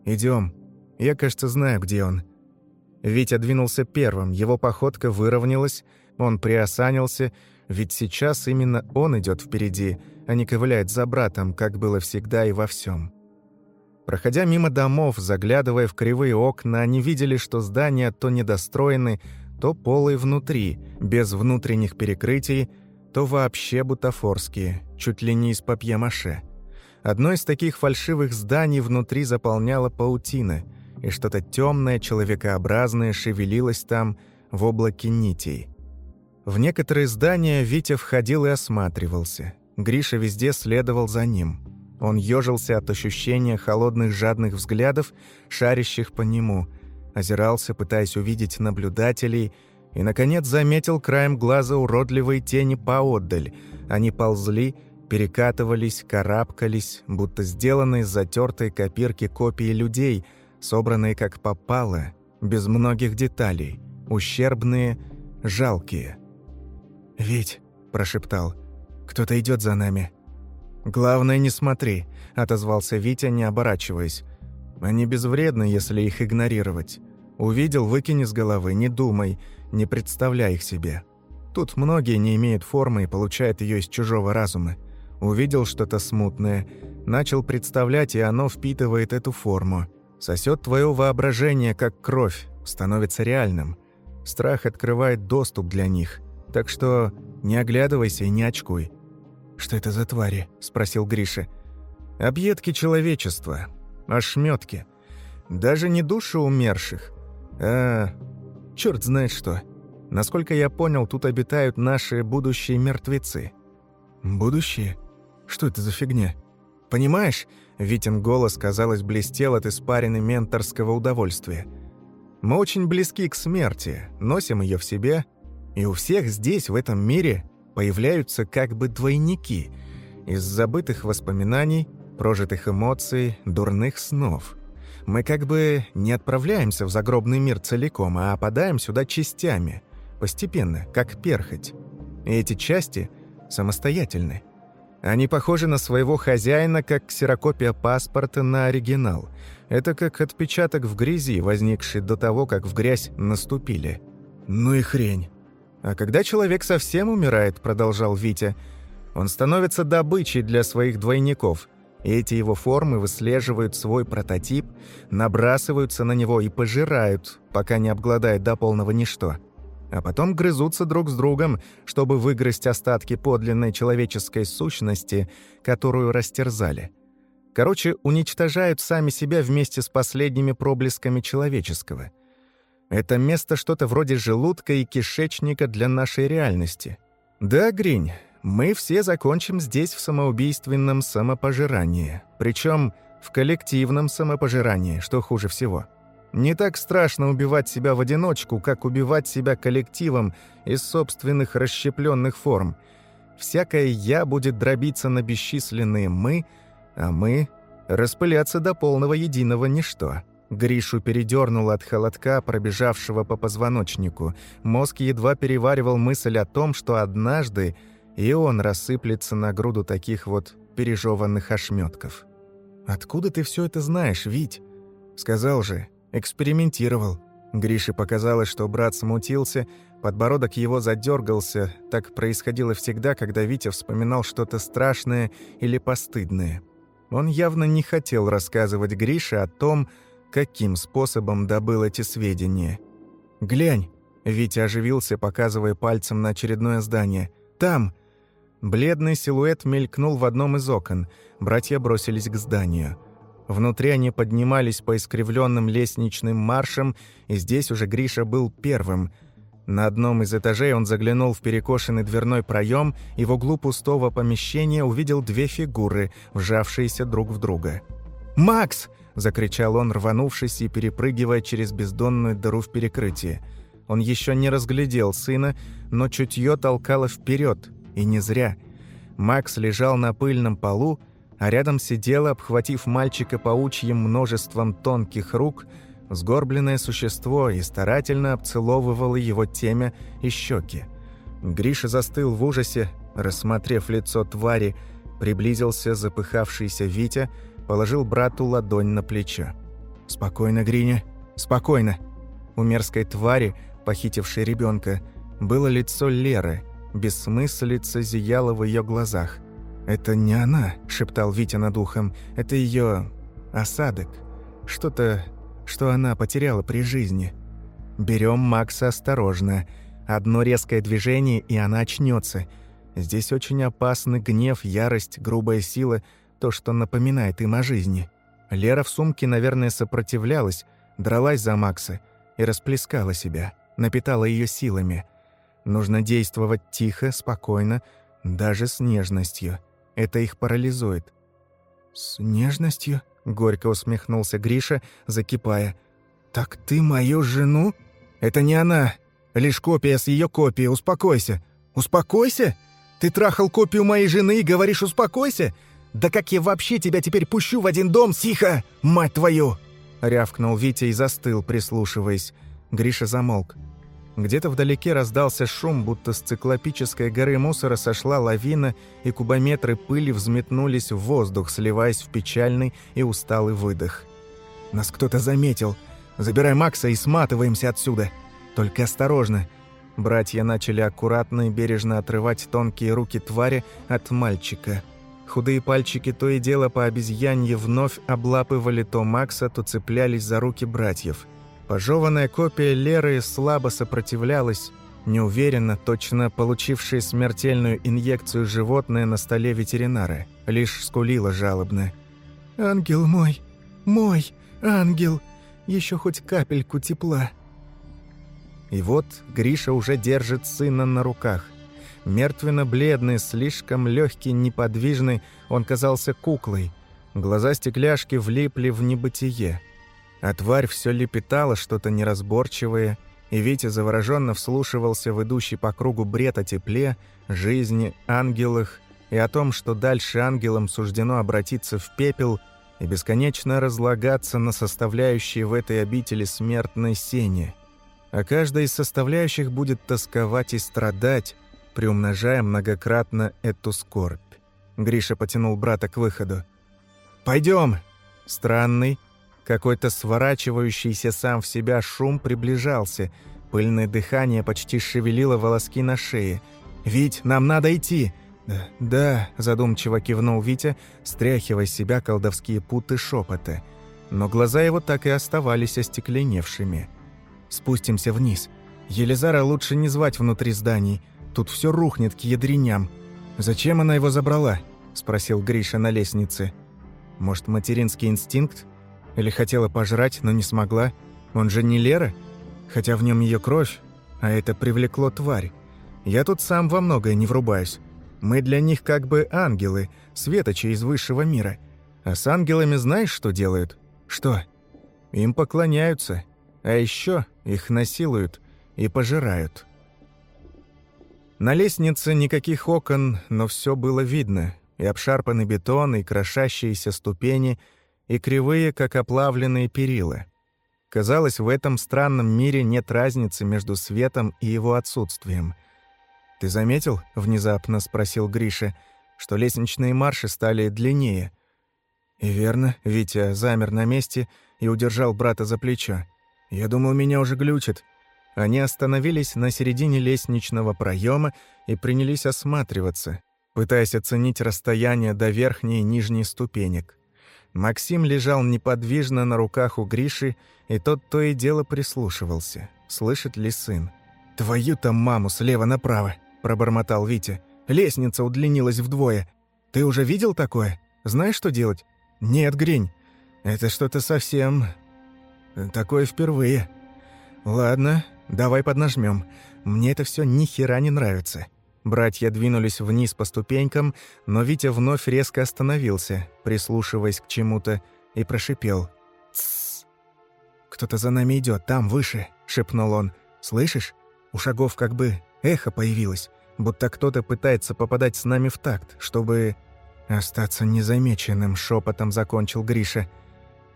Идем. Я, кажется, знаю, где он». Витя двинулся первым, его походка выровнялась, он приосанился, ведь сейчас именно он идет впереди, а не ковыляет за братом, как было всегда и во всем. Проходя мимо домов, заглядывая в кривые окна, они видели, что здания то недостроены, то полые внутри, без внутренних перекрытий, то вообще бутафорские, чуть ли не из папье-маше. Одно из таких фальшивых зданий внутри заполняла паутина, и что-то темное, человекообразное шевелилось там в облаке нитей. В некоторые здания Витя входил и осматривался. Гриша везде следовал за ним. Он ежился от ощущения холодных жадных взглядов, шарящих по нему, озирался, пытаясь увидеть наблюдателей, и, наконец, заметил краем глаза уродливые тени поотдаль. Они ползли, перекатывались, карабкались, будто сделанные из затертой копирки копии людей, собранные как попало, без многих деталей. ущербные, жалкие. «Вить», — прошептал, — «кто-то идет за нами». «Главное, не смотри», — отозвался Витя, не оборачиваясь. «Они безвредны, если их игнорировать. Увидел, выкини с головы, не думай, не представляй их себе. Тут многие не имеют формы и получают ее из чужого разума. Увидел что-то смутное, начал представлять, и оно впитывает эту форму. Сосет твое воображение, как кровь, становится реальным. Страх открывает доступ для них. Так что не оглядывайся и не очкуй. «Что это за твари?» – спросил Гриша. «Объедки человечества. Ошметки. Даже не души умерших, а... черт знает что. Насколько я понял, тут обитают наши будущие мертвецы». «Будущие? Что это за фигня?» «Понимаешь?» – Витин голос, казалось, блестел от испарины менторского удовольствия. «Мы очень близки к смерти, носим ее в себе, и у всех здесь, в этом мире, появляются как бы двойники из забытых воспоминаний, прожитых эмоций, дурных снов. Мы как бы не отправляемся в загробный мир целиком, а опадаем сюда частями, постепенно, как перхоть. И эти части самостоятельны. Они похожи на своего хозяина, как ксерокопия паспорта на оригинал. Это как отпечаток в грязи, возникший до того, как в грязь наступили. Ну и хрень. А когда человек совсем умирает, продолжал Витя, он становится добычей для своих двойников. Эти его формы выслеживают свой прототип, набрасываются на него и пожирают, пока не обгладает до полного ничто. А потом грызутся друг с другом, чтобы выгрызть остатки подлинной человеческой сущности, которую растерзали. Короче, уничтожают сами себя вместе с последними проблесками человеческого – это место что-то вроде желудка и кишечника для нашей реальности. Да, Гринь, мы все закончим здесь в самоубийственном самопожирании. Причем в коллективном самопожирании, что хуже всего. Не так страшно убивать себя в одиночку, как убивать себя коллективом из собственных расщепленных форм. Всякое «я» будет дробиться на бесчисленные «мы», а мы — распыляться до полного единого ничто. Гришу передернуло от холодка, пробежавшего по позвоночнику. Мозг едва переваривал мысль о том, что однажды и он рассыплется на груду таких вот пережеванных ошметков. «Откуда ты все это знаешь, Вить?» «Сказал же, экспериментировал». Грише показалось, что брат смутился, подбородок его задергался. Так происходило всегда, когда Витя вспоминал что-то страшное или постыдное. Он явно не хотел рассказывать Грише о том, каким способом добыл эти сведения. «Глянь!» – Витя оживился, показывая пальцем на очередное здание. «Там!» Бледный силуэт мелькнул в одном из окон. Братья бросились к зданию. Внутри они поднимались по искривленным лестничным маршам, и здесь уже Гриша был первым. На одном из этажей он заглянул в перекошенный дверной проем и в углу пустого помещения увидел две фигуры, вжавшиеся друг в друга. «Макс!» – закричал он, рванувшись и перепрыгивая через бездонную дыру в перекрытии. Он еще не разглядел сына, но чутье толкало вперед, и не зря. Макс лежал на пыльном полу, а рядом сидело, обхватив мальчика паучьим множеством тонких рук, сгорбленное существо и старательно обцеловывало его темя и щеки. Гриша застыл в ужасе, рассмотрев лицо твари, приблизился запыхавшийся Витя – положил брату ладонь на плечо. «Спокойно, Гриня, спокойно». У мерзкой твари, похитившей ребенка, было лицо Леры, бессмыслица зияла в ее глазах. «Это не она», — шептал Витя над ухом, — «это ее осадок, что-то, что она потеряла при жизни. Берем Макса осторожно. Одно резкое движение, и она очнется. Здесь очень опасны гнев, ярость, грубая сила — то, что напоминает им о жизни. Лера в сумке, наверное, сопротивлялась, дралась за Макса и расплескала себя, напитала ее силами. Нужно действовать тихо, спокойно, даже с нежностью. Это их парализует. «С нежностью?» — горько усмехнулся Гриша, закипая. «Так ты мою жену?» «Это не она. Лишь копия с ее копией. Успокойся». «Успокойся? Ты трахал копию моей жены и говоришь «успокойся»? «Да как я вообще тебя теперь пущу в один дом, тихо, мать твою!» Рявкнул Витя и застыл, прислушиваясь. Гриша замолк. Где-то вдалеке раздался шум, будто с циклопической горы мусора сошла лавина, и кубометры пыли взметнулись в воздух, сливаясь в печальный и усталый выдох. «Нас кто-то заметил. Забирай Макса и сматываемся отсюда. Только осторожно». Братья начали аккуратно и бережно отрывать тонкие руки твари от мальчика. Худые пальчики то и дело по обезьянье вновь облапывали то Макса, то цеплялись за руки братьев – Пожеванная копия Леры слабо сопротивлялась, неуверенно, точно получившая смертельную инъекцию животное на столе ветеринара, лишь скулила жалобно. «Ангел мой, мой ангел, еще хоть капельку тепла». И вот Гриша уже держит сына на руках. Мертвенно-бледный, слишком легкий, неподвижный, он казался куклой. Глаза стекляшки влипли в небытие. А тварь все лепетала что-то неразборчивое, и Витя завороженно вслушивался в идущий по кругу бред о тепле, жизни, ангелах и о том, что дальше ангелам суждено обратиться в пепел и бесконечно разлагаться на составляющие в этой обители смертной сене. А каждая из составляющих будет тосковать и страдать, приумножая многократно эту скорбь. Гриша потянул брата к выходу. «Пойдем!» Странный, какой-то сворачивающийся сам в себя шум приближался. Пыльное дыхание почти шевелило волоски на шее. «Вить, нам надо идти!» «Да, да», – задумчиво кивнул Витя, стряхивая с себя колдовские путы шепота. Но глаза его так и оставались остекленевшими. «Спустимся вниз. Елизара лучше не звать внутри зданий. Тут все рухнет к ядреням. Зачем она его забрала?» – спросил Гриша на лестнице. «Может, материнский инстинкт?» Или хотела пожрать, но не смогла? Он же не Лера? Хотя в нем ее кровь, а это привлекло тварь. Я тут сам во многое не врубаюсь. Мы для них как бы ангелы, светочи из высшего мира. А с ангелами знаешь, что делают? Что? Им поклоняются. А еще их насилуют и пожирают. На лестнице никаких окон, но все было видно. И обшарпанный бетон, и крошащиеся ступени — и кривые, как оплавленные перила. Казалось, в этом странном мире нет разницы между светом и его отсутствием. «Ты заметил?» — внезапно спросил Гриша, что лестничные марши стали длиннее. И верно, Витя замер на месте и удержал брата за плечо. «Я думал, меня уже глючит». Они остановились на середине лестничного проема и принялись осматриваться, пытаясь оценить расстояние до верхней и нижней ступенек. Максим лежал неподвижно на руках у Гриши, и тот то и дело прислушивался, слышит ли сын. «Твою-то маму слева направо!» – пробормотал Витя. «Лестница удлинилась вдвое. Ты уже видел такое? Знаешь, что делать?» «Нет, Гринь. Это что-то совсем... такое впервые. Ладно, давай поднажмем. Мне это все ни хера не нравится». Братья двинулись вниз по ступенькам, но Витя вновь резко остановился, прислушиваясь к чему-то, и прошипел. «Тссс! Кто-то за нами идет, там, выше!» — шепнул он. «Слышишь? У шагов как бы эхо появилось, будто кто-то пытается попадать с нами в такт, чтобы...» «Остаться незамеченным», — шепотом закончил Гриша.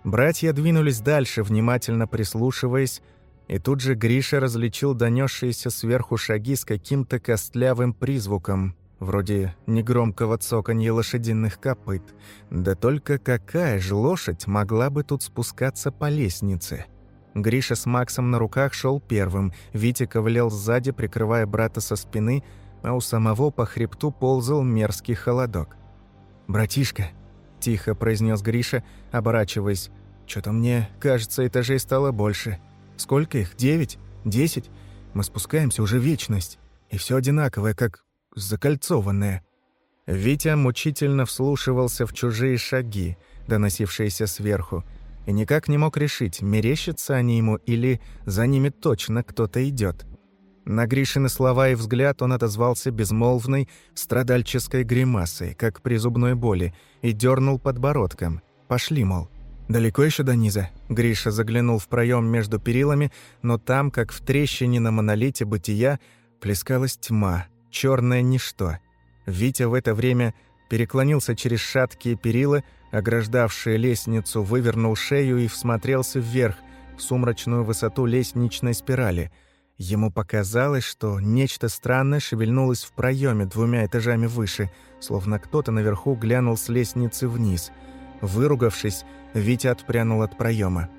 Братья двинулись дальше, внимательно прислушиваясь, и тут же Гриша различил донесшиеся сверху шаги с каким-то костлявым призвуком, вроде негромкого цоканья лошадиных копыт. Да только какая же лошадь могла бы тут спускаться по лестнице? Гриша с Максом на руках шел первым, Витя ковылял сзади, прикрывая брата со спины, а у самого по хребту ползал мерзкий холодок. «Братишка», — тихо произнес Гриша, оборачиваясь, «чё-то мне, кажется, этажей стало больше». Сколько их? Девять? Десять? Мы спускаемся уже вечность. И все одинаковое, как закольцованное. Витя мучительно вслушивался в чужие шаги, доносившиеся сверху, и никак не мог решить, мерещатся они ему или за ними точно кто-то идет. На Гришины слова и взгляд он отозвался безмолвной, страдальческой гримасой, как при зубной боли, и дернул подбородком. «Пошли, мол». «Далеко еще до низа?» Гриша заглянул в проем между перилами, но там, как в трещине на монолите бытия, плескалась тьма, черное ничто. Витя в это время переклонился через шаткие перила, ограждавшие лестницу, вывернул шею и всмотрелся вверх, в сумрачную высоту лестничной спирали. Ему показалось, что нечто странное шевельнулось в проеме двумя этажами выше, словно кто-то наверху глянул с лестницы вниз. Выругавшись, Витя отпрянул от проема.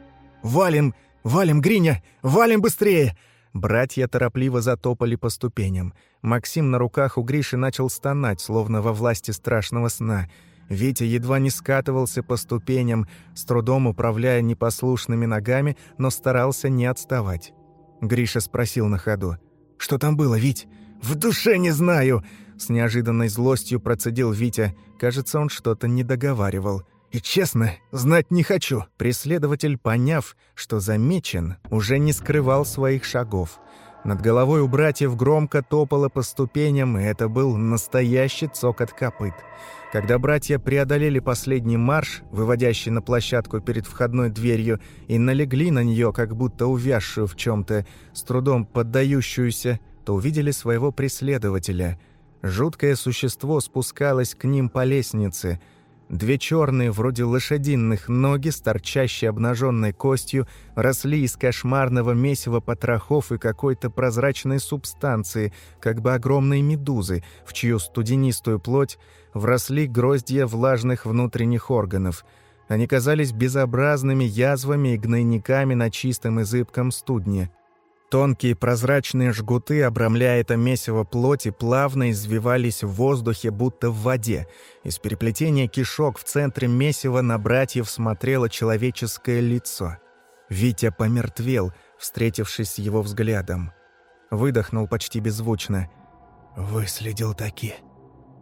«Валим! Валим, Гриня! Валим быстрее!» Братья торопливо затопали по ступеням. Максим на руках у Гриши начал стонать, словно во власти страшного сна. Витя едва не скатывался по ступеням, с трудом управляя непослушными ногами, но старался не отставать. Гриша спросил на ходу. «Что там было, Вить?» «В душе не знаю!» С неожиданной злостью процедил Витя. Кажется, он что-то не договаривал. «И честно, знать не хочу». Преследователь, поняв, что замечен, уже не скрывал своих шагов. Над головой у братьев громко топало по ступеням, и это был настоящий цокот копыт. Когда братья преодолели последний марш, выводящий на площадку перед входной дверью, и налегли на нее, как будто увязшую в чем-то, с трудом поддающуюся, то увидели своего преследователя. Жуткое существо спускалось к ним по лестнице — Две черные, вроде лошадиных, ноги с торчащей обнаженной костью росли из кошмарного месива потрохов и какой-то прозрачной субстанции, как бы огромной медузы, в чью студенистую плоть вросли гроздья влажных внутренних органов. Они казались безобразными язвами и гнойниками на чистом и зыбком студне. Тонкие прозрачные жгуты, обрамляя это месиво плоти, плавно извивались в воздухе, будто в воде. Из переплетения кишок в центре месива на братьев смотрело человеческое лицо. Витя помертвел, встретившись с его взглядом. Выдохнул почти беззвучно. «Выследил таки».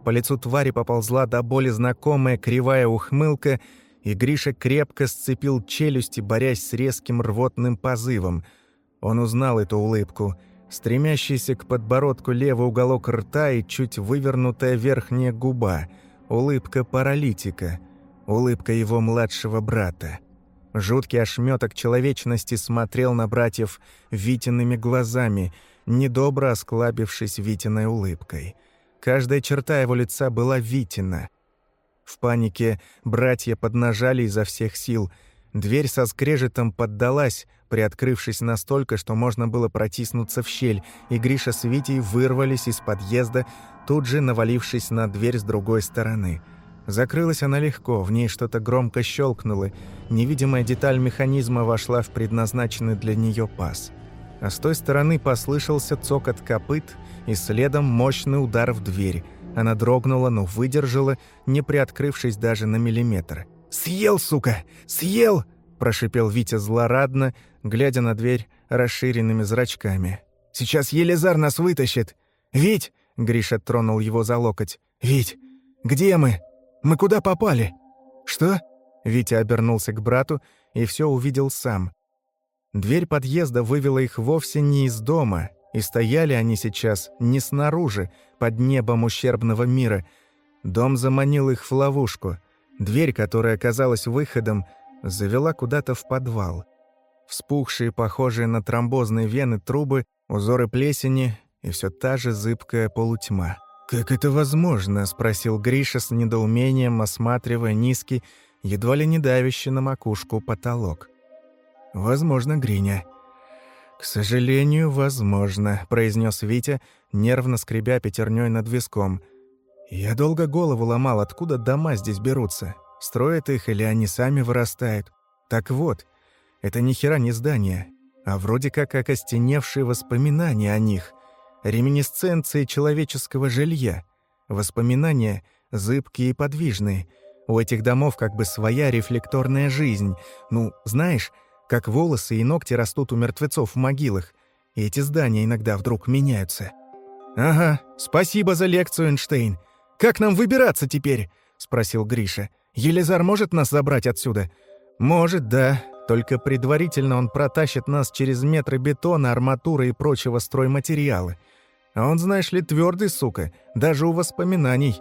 По лицу твари поползла до боли знакомая кривая ухмылка, и Гриша крепко сцепил челюсти, борясь с резким рвотным позывом — он узнал эту улыбку, стремящийся к подбородку левый уголок рта и чуть вывернутая верхняя губа, улыбка паралитика, улыбка его младшего брата. Жуткий ошметок человечности смотрел на братьев Витиными глазами, недобро осклабившись Витиной улыбкой. Каждая черта его лица была Витина. В панике братья поднажали изо всех сил – Дверь со скрежетом поддалась, приоткрывшись настолько, что можно было протиснуться в щель, и Гриша с Витей вырвались из подъезда, тут же навалившись на дверь с другой стороны. Закрылась она легко, в ней что-то громко щелкнуло, невидимая деталь механизма вошла в предназначенный для нее паз. А с той стороны послышался цокот копыт и следом мощный удар в дверь. Она дрогнула, но выдержала, не приоткрывшись даже на миллиметр – «Съел, сука! Съел!» – прошипел Витя злорадно, глядя на дверь расширенными зрачками. «Сейчас Елизар нас вытащит! Вить!» – Гриша тронул его за локоть. «Вить! Где мы? Мы куда попали?» «Что?» – Витя обернулся к брату и все увидел сам. Дверь подъезда вывела их вовсе не из дома, и стояли они сейчас не снаружи, под небом ущербного мира. Дом заманил их в ловушку. Дверь, которая оказалась выходом, завела куда-то в подвал. Вспухшие, похожие на тромбозные вены трубы, узоры плесени и все та же зыбкая полутьма. «Как это возможно?» — спросил Гриша с недоумением, осматривая низкий, едва ли не давящий на макушку потолок. «Возможно, Гриня». «К сожалению, возможно», — произнес Витя, нервно скребя пятерней над виском — я долго голову ломал, откуда дома здесь берутся. Строят их или они сами вырастают. Так вот, это ни хера не здание, а вроде как окостеневшие воспоминания о них, реминисценции человеческого жилья. Воспоминания зыбкие и подвижные. У этих домов как бы своя рефлекторная жизнь. Ну, знаешь, как волосы и ногти растут у мертвецов в могилах, и эти здания иногда вдруг меняются. «Ага, спасибо за лекцию, Эйнштейн. Как нам выбираться теперь?» — спросил Гриша. «Елизар может нас забрать отсюда?» «Может, да. Только предварительно он протащит нас через метры бетона, арматуры и прочего стройматериала. А он, знаешь ли, твердый, сука, даже у воспоминаний.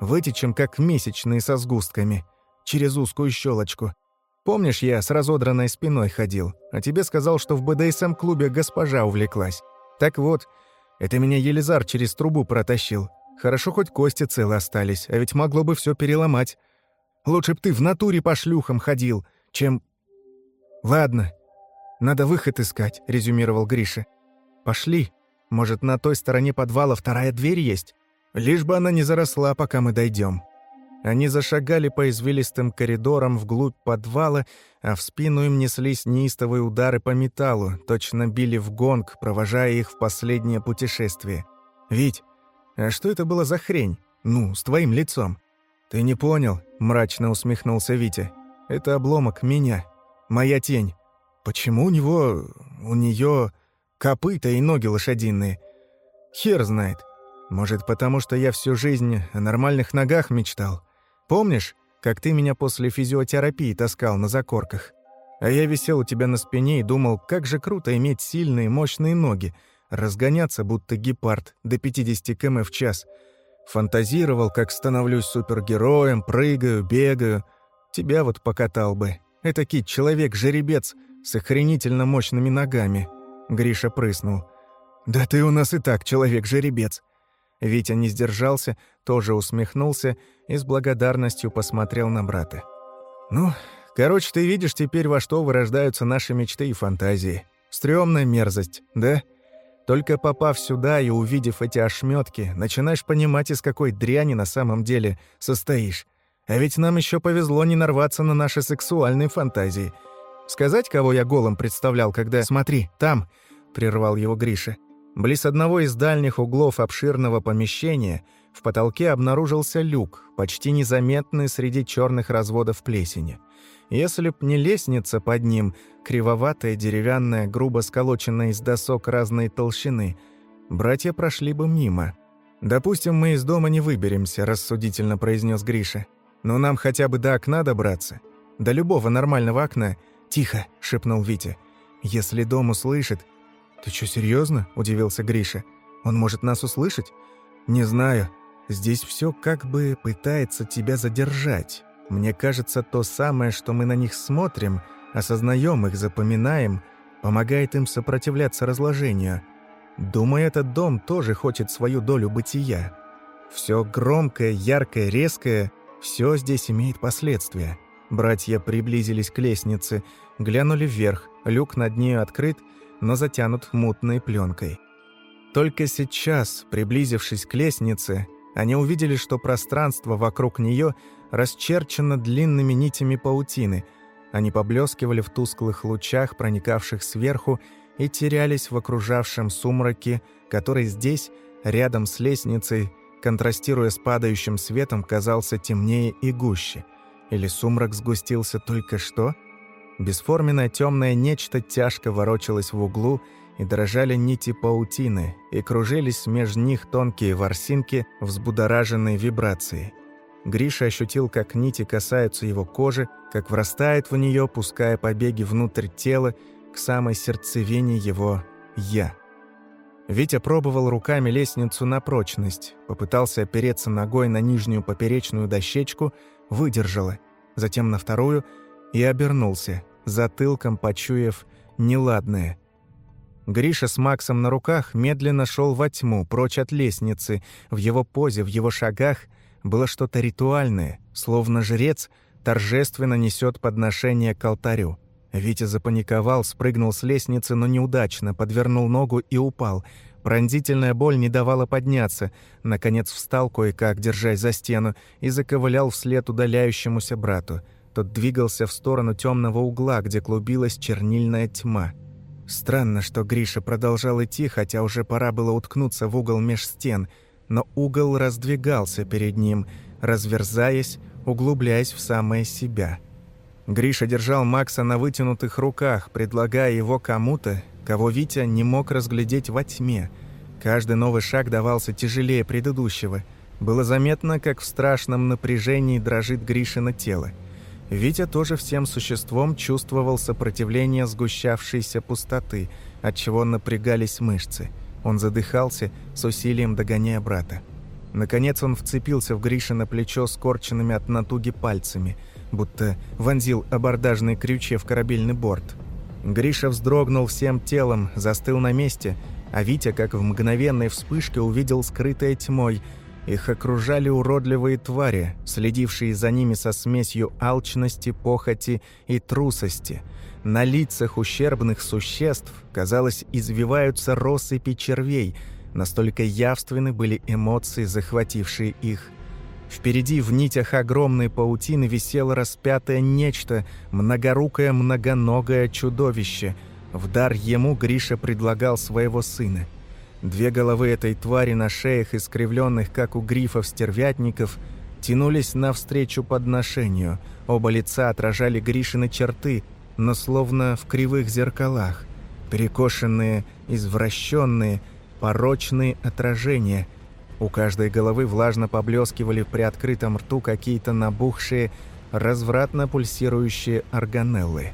Вытечем, как месячные со сгустками. Через узкую щелочку. Помнишь, я с разодранной спиной ходил, а тебе сказал, что в БДСМ-клубе госпожа увлеклась? Так вот, это меня Елизар через трубу протащил. Хорошо, хоть кости целы остались, а ведь могло бы все переломать. Лучше б ты в натуре по шлюхам ходил, чем... Ладно, надо выход искать, резюмировал Гриша. Пошли. Может, на той стороне подвала вторая дверь есть? Лишь бы она не заросла, пока мы дойдем. Они зашагали по извилистым коридорам вглубь подвала, а в спину им неслись неистовые удары по металлу, точно били в гонг, провожая их в последнее путешествие. «Вить, а что это было за хрень? Ну, с твоим лицом?» «Ты не понял», — мрачно усмехнулся Витя. «Это обломок меня, моя тень. Почему у него... у нее копыта и ноги лошадиные? Хер знает. Может, потому что я всю жизнь о нормальных ногах мечтал?» Помнишь, как ты меня после физиотерапии таскал на закорках? А я висел у тебя на спине и думал, как же круто иметь сильные, мощные ноги, разгоняться, будто гепард, до 50 км в час. Фантазировал, как становлюсь супергероем, прыгаю, бегаю. Тебя вот покатал бы. Этакий человек-жеребец с охренительно мощными ногами. Гриша прыснул. «Да ты у нас и так человек-жеребец. Витя не сдержался, тоже усмехнулся и с благодарностью посмотрел на брата. «Ну, короче, ты видишь теперь, во что вырождаются наши мечты и фантазии. Стрёмная мерзость, да? Только попав сюда и увидев эти ошметки, начинаешь понимать, из какой дряни на самом деле состоишь. А ведь нам еще повезло не нарваться на наши сексуальные фантазии. Сказать, кого я голым представлял, когда... «Смотри, там!» — прервал его Гриша. Близ одного из дальних углов обширного помещения в потолке обнаружился люк, почти незаметный среди черных разводов плесени. Если б не лестница под ним, кривоватая, деревянная, грубо сколоченная из досок разной толщины, братья прошли бы мимо. «Допустим, мы из дома не выберемся», — рассудительно произнес Гриша. «Но нам хотя бы до окна добраться. До любого нормального окна. Тихо», — шепнул Витя. «Если дом услышит, «Ты что, серьезно? удивился Гриша. «Он может нас услышать?» «Не знаю. Здесь все как бы пытается тебя задержать. Мне кажется, то самое, что мы на них смотрим, осознаем их, запоминаем, помогает им сопротивляться разложению. Думаю, этот дом тоже хочет свою долю бытия. Все громкое, яркое, резкое, все здесь имеет последствия». Братья приблизились к лестнице, глянули вверх, люк над нею открыт — но затянут мутной пленкой. Только сейчас, приблизившись к лестнице, они увидели, что пространство вокруг нее расчерчено длинными нитями паутины. Они поблескивали в тусклых лучах, проникавших сверху, и терялись в окружавшем сумраке, который здесь, рядом с лестницей, контрастируя с падающим светом, казался темнее и гуще. Или сумрак сгустился только что — Бесформенное темное нечто тяжко ворочалось в углу, и дрожали нити паутины, и кружились меж них тонкие ворсинки, взбудораженные вибрацией. Гриша ощутил, как нити касаются его кожи, как врастает в нее, пуская побеги внутрь тела, к самой сердцевине его «я». Витя пробовал руками лестницу на прочность, попытался опереться ногой на нижнюю поперечную дощечку, выдержала, затем на вторую — и обернулся, затылком почуяв неладное. Гриша с Максом на руках медленно шел во тьму, прочь от лестницы. В его позе, в его шагах было что-то ритуальное, словно жрец торжественно несет подношение к алтарю. Витя запаниковал, спрыгнул с лестницы, но неудачно, подвернул ногу и упал. Пронзительная боль не давала подняться. Наконец встал кое-как, держась за стену, и заковылял вслед удаляющемуся брату. Тот двигался в сторону темного угла, где клубилась чернильная тьма. Странно, что Гриша продолжал идти, хотя уже пора было уткнуться в угол меж стен, но угол раздвигался перед ним, разверзаясь, углубляясь в самое себя. Гриша держал Макса на вытянутых руках, предлагая его кому-то, кого Витя не мог разглядеть во тьме. Каждый новый шаг давался тяжелее предыдущего. Было заметно, как в страшном напряжении дрожит Гришина тело. Витя тоже всем существом чувствовал сопротивление сгущавшейся пустоты, отчего напрягались мышцы. Он задыхался, с усилием догоняя брата. Наконец он вцепился в Гришина плечо скорченными от натуги пальцами, будто вонзил абордажные крючья в корабельный борт. Гриша вздрогнул всем телом, застыл на месте, а Витя, как в мгновенной вспышке, увидел скрытое тьмой Их окружали уродливые твари, следившие за ними со смесью алчности, похоти и трусости. На лицах ущербных существ, казалось, извиваются россыпи червей, настолько явственны были эмоции, захватившие их. Впереди в нитях огромной паутины висело распятое нечто, многорукое многоногое чудовище. В дар ему Гриша предлагал своего сына – Две головы этой твари на шеях, искривленных, как у грифов стервятников, тянулись навстречу подношению. Оба лица отражали Гришины черты, но словно в кривых зеркалах. Перекошенные, извращенные, порочные отражения. У каждой головы влажно поблескивали при открытом рту какие-то набухшие, развратно пульсирующие органеллы.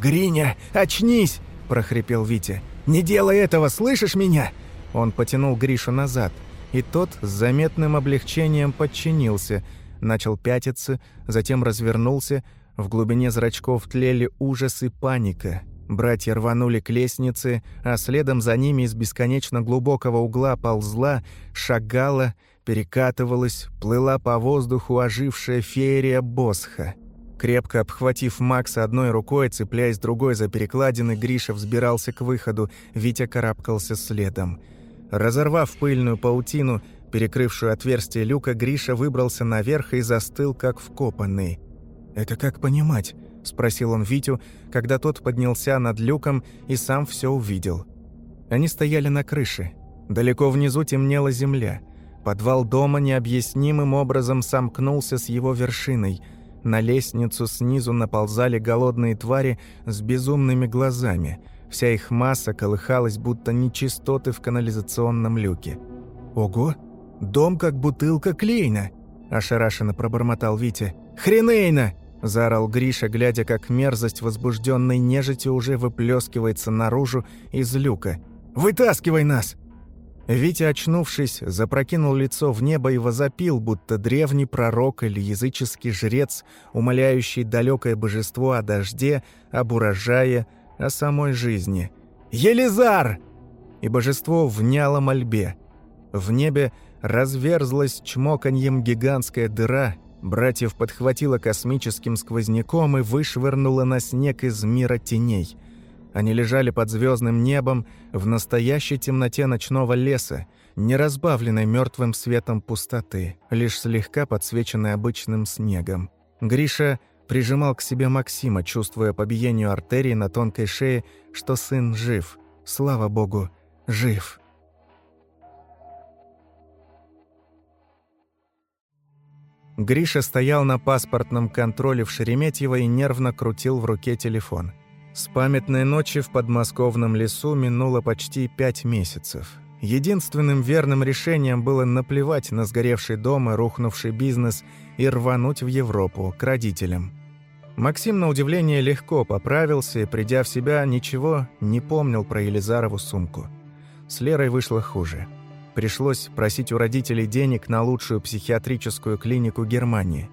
«Гриня, очнись!» – прохрипел Витя. «Не делай этого, слышишь меня? Он потянул Гришу назад, и тот с заметным облегчением подчинился, начал пятиться, затем развернулся, в глубине зрачков тлели ужас и паника. Братья рванули к лестнице, а следом за ними из бесконечно глубокого угла ползла, шагала, перекатывалась, плыла по воздуху ожившая феерия Босха. Крепко обхватив Макса одной рукой, цепляясь другой за перекладины, Гриша взбирался к выходу, Витя карабкался следом. Разорвав пыльную паутину, перекрывшую отверстие люка, Гриша выбрался наверх и застыл, как вкопанный. «Это как понимать?» – спросил он Витю, когда тот поднялся над люком и сам все увидел. Они стояли на крыше. Далеко внизу темнела земля. Подвал дома необъяснимым образом сомкнулся с его вершиной. На лестницу снизу наползали голодные твари с безумными глазами – Вся их масса колыхалась, будто нечистоты в канализационном люке. «Ого! Дом как бутылка клейна!» – ошарашенно пробормотал Витя. «Хренейна!» – заорал Гриша, глядя, как мерзость возбужденной нежити уже выплескивается наружу из люка. «Вытаскивай нас!» Витя, очнувшись, запрокинул лицо в небо и возопил, будто древний пророк или языческий жрец, умоляющий далекое божество о дожде, об урожае, о самой жизни. «Елизар!» И божество вняло мольбе. В небе разверзлась чмоканьем гигантская дыра, братьев подхватила космическим сквозняком и вышвырнула на снег из мира теней. Они лежали под звездным небом в настоящей темноте ночного леса, не разбавленной мертвым светом пустоты, лишь слегка подсвеченной обычным снегом. Гриша Прижимал к себе Максима, чувствуя по биению артерий на тонкой шее, что сын жив. Слава богу, жив. Гриша стоял на паспортном контроле в Шереметьево и нервно крутил в руке телефон. С памятной ночи в подмосковном лесу минуло почти пять месяцев. Единственным верным решением было наплевать на сгоревший дом и рухнувший бизнес – и рвануть в Европу, к родителям. Максим, на удивление, легко поправился и, придя в себя, ничего не помнил про Елизарову сумку. С Лерой вышло хуже. Пришлось просить у родителей денег на лучшую психиатрическую клинику Германии.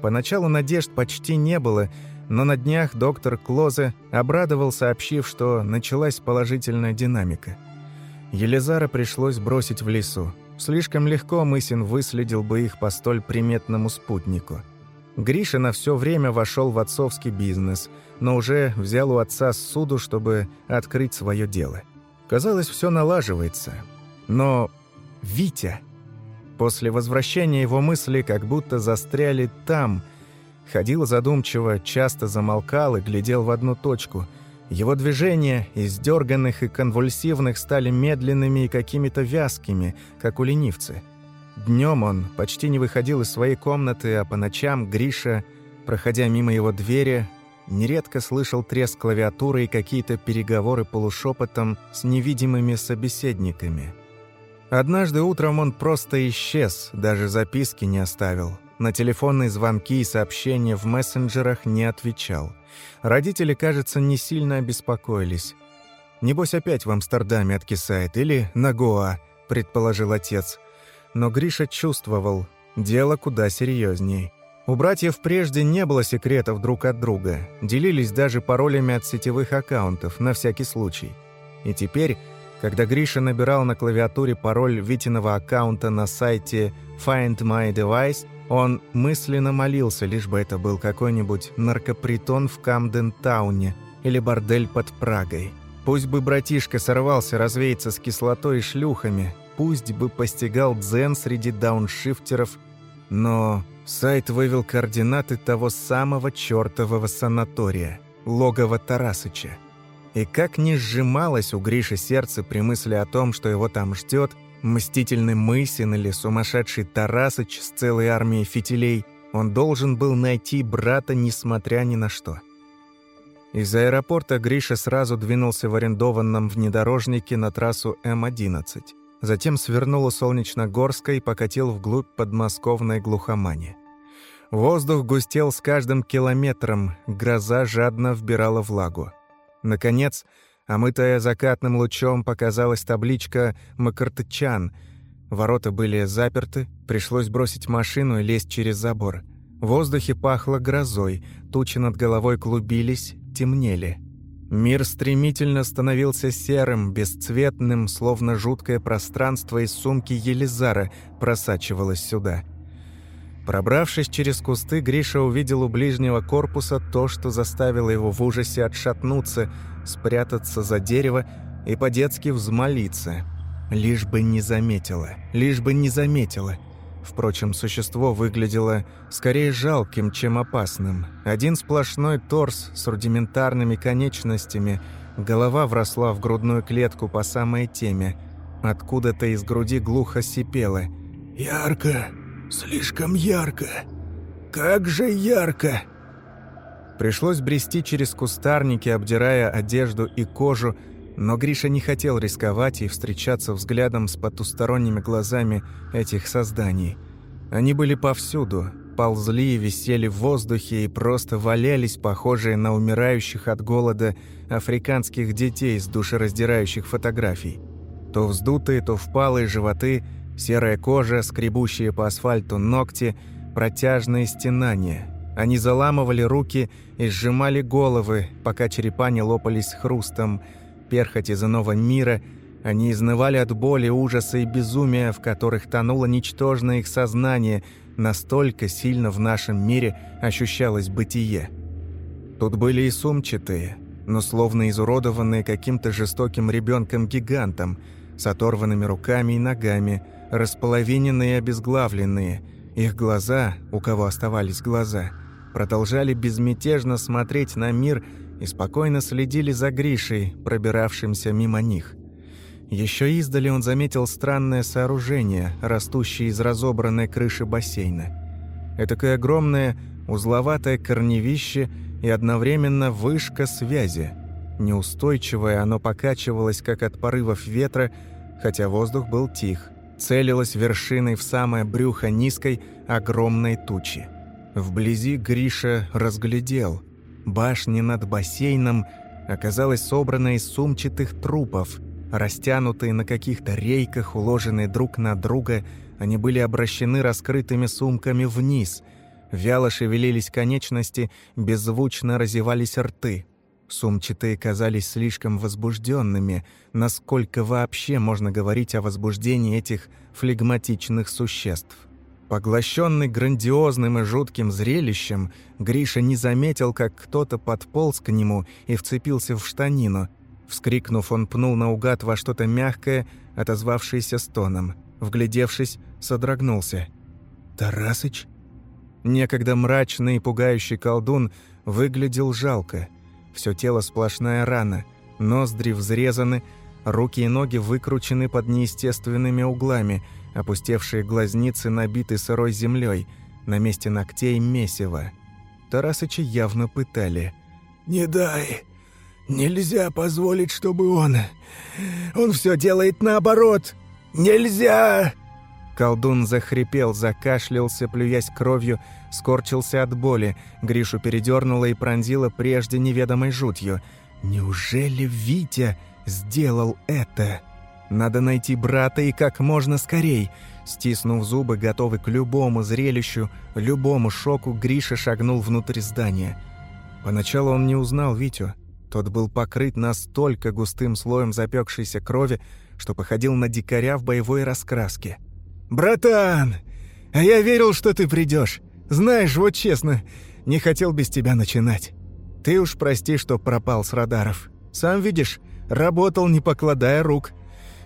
Поначалу надежд почти не было, но на днях доктор Клозе обрадовал, сообщив, что началась положительная динамика. Елизара пришлось бросить в лесу. Слишком легко Мысин выследил бы их по столь приметному спутнику. Гриша на все время вошел в отцовский бизнес, но уже взял у отца суду, чтобы открыть свое дело. Казалось, все налаживается. Но Витя... После возвращения его мысли как будто застряли там. Ходил задумчиво, часто замолкал и глядел в одну точку – его движения, из дерганных и конвульсивных, стали медленными и какими-то вязкими, как у ленивца. Днем он почти не выходил из своей комнаты, а по ночам Гриша, проходя мимо его двери, нередко слышал треск клавиатуры и какие-то переговоры полушепотом с невидимыми собеседниками. Однажды утром он просто исчез, даже записки не оставил. На телефонные звонки и сообщения в мессенджерах не отвечал. Родители, кажется, не сильно обеспокоились. «Небось опять в Амстердаме откисает или на Гоа», – предположил отец. Но Гриша чувствовал, дело куда серьезней. У братьев прежде не было секретов друг от друга, делились даже паролями от сетевых аккаунтов, на всякий случай. И теперь Когда Гриша набирал на клавиатуре пароль Витиного аккаунта на сайте Find My Device, он мысленно молился, лишь бы это был какой-нибудь наркопритон в Камден-тауне или бордель под Прагой. Пусть бы братишка сорвался развеяться с кислотой и шлюхами, пусть бы постигал дзен среди дауншифтеров, но сайт вывел координаты того самого чертового санатория, логова Тарасыча. И как не сжималось у Гриши сердце при мысли о том, что его там ждет, мстительный Мысин или сумасшедший Тарасыч с целой армией фитилей, он должен был найти брата, несмотря ни на что. Из аэропорта Гриша сразу двинулся в арендованном внедорожнике на трассу М-11. Затем свернул у Солнечногорска и покатил вглубь подмосковной глухомани. Воздух густел с каждым километром, гроза жадно вбирала влагу. Наконец, омытая закатным лучом, показалась табличка «Макартычан». Ворота были заперты, пришлось бросить машину и лезть через забор. В воздухе пахло грозой, тучи над головой клубились, темнели. Мир стремительно становился серым, бесцветным, словно жуткое пространство из сумки Елизара просачивалось сюда — Пробравшись через кусты, Гриша увидел у ближнего корпуса то, что заставило его в ужасе отшатнуться, спрятаться за дерево и по-детски взмолиться. Лишь бы не заметила, лишь бы не заметила. Впрочем, существо выглядело скорее жалким, чем опасным. Один сплошной торс с рудиментарными конечностями, голова вросла в грудную клетку по самой теме. Откуда-то из груди глухо сипело. «Ярко!» Слишком ярко. Как же ярко!» Пришлось брести через кустарники, обдирая одежду и кожу, но Гриша не хотел рисковать и встречаться взглядом с потусторонними глазами этих созданий. Они были повсюду, ползли и висели в воздухе и просто валялись, похожие на умирающих от голода африканских детей с душераздирающих фотографий. То вздутые, то впалые животы – Серая кожа, скребущие по асфальту ногти, протяжные стенания. Они заламывали руки и сжимали головы, пока черепа не лопались хрустом. Перхоть из иного мира, они изнывали от боли, ужаса и безумия, в которых тонуло ничтожное их сознание, настолько сильно в нашем мире ощущалось бытие. Тут были и сумчатые, но словно изуродованные каким-то жестоким ребенком-гигантом, с оторванными руками и ногами – располовиненные и обезглавленные. Их глаза, у кого оставались глаза, продолжали безмятежно смотреть на мир и спокойно следили за Гришей, пробиравшимся мимо них. Еще издали он заметил странное сооружение, растущее из разобранной крыши бассейна. Этакое огромное, узловатое корневище и одновременно вышка связи. Неустойчивое оно покачивалось, как от порывов ветра, хотя воздух был тих целилась вершиной в самое брюхо низкой, огромной тучи. Вблизи Гриша разглядел. Башня над бассейном оказалась собрана из сумчатых трупов, растянутые на каких-то рейках, уложенные друг на друга, они были обращены раскрытыми сумками вниз. Вяло шевелились конечности, беззвучно разевались рты. Сумчатые казались слишком возбужденными, насколько вообще можно говорить о возбуждении этих флегматичных существ. Поглощенный грандиозным и жутким зрелищем, Гриша не заметил, как кто-то подполз к нему и вцепился в штанину. Вскрикнув, он пнул наугад во что-то мягкое, отозвавшееся стоном. Вглядевшись, содрогнулся. «Тарасыч?» Некогда мрачный и пугающий колдун выглядел жалко – все тело сплошная рана, ноздри взрезаны, руки и ноги выкручены под неестественными углами, опустевшие глазницы набиты сырой землей, на месте ногтей месиво. Тарасыча явно пытали. «Не дай! Нельзя позволить, чтобы он... Он все делает наоборот! Нельзя!» Колдун захрипел, закашлялся, плюясь кровью, скорчился от боли. Гришу передернуло и пронзило прежде неведомой жутью. «Неужели Витя сделал это? Надо найти брата и как можно скорей!» Стиснув зубы, готовый к любому зрелищу, любому шоку, Гриша шагнул внутрь здания. Поначалу он не узнал Витю. Тот был покрыт настолько густым слоем запекшейся крови, что походил на дикаря в боевой раскраске. «Братан, а я верил, что ты придешь. Знаешь, вот честно, не хотел без тебя начинать. Ты уж прости, что пропал с радаров. Сам видишь, работал, не покладая рук».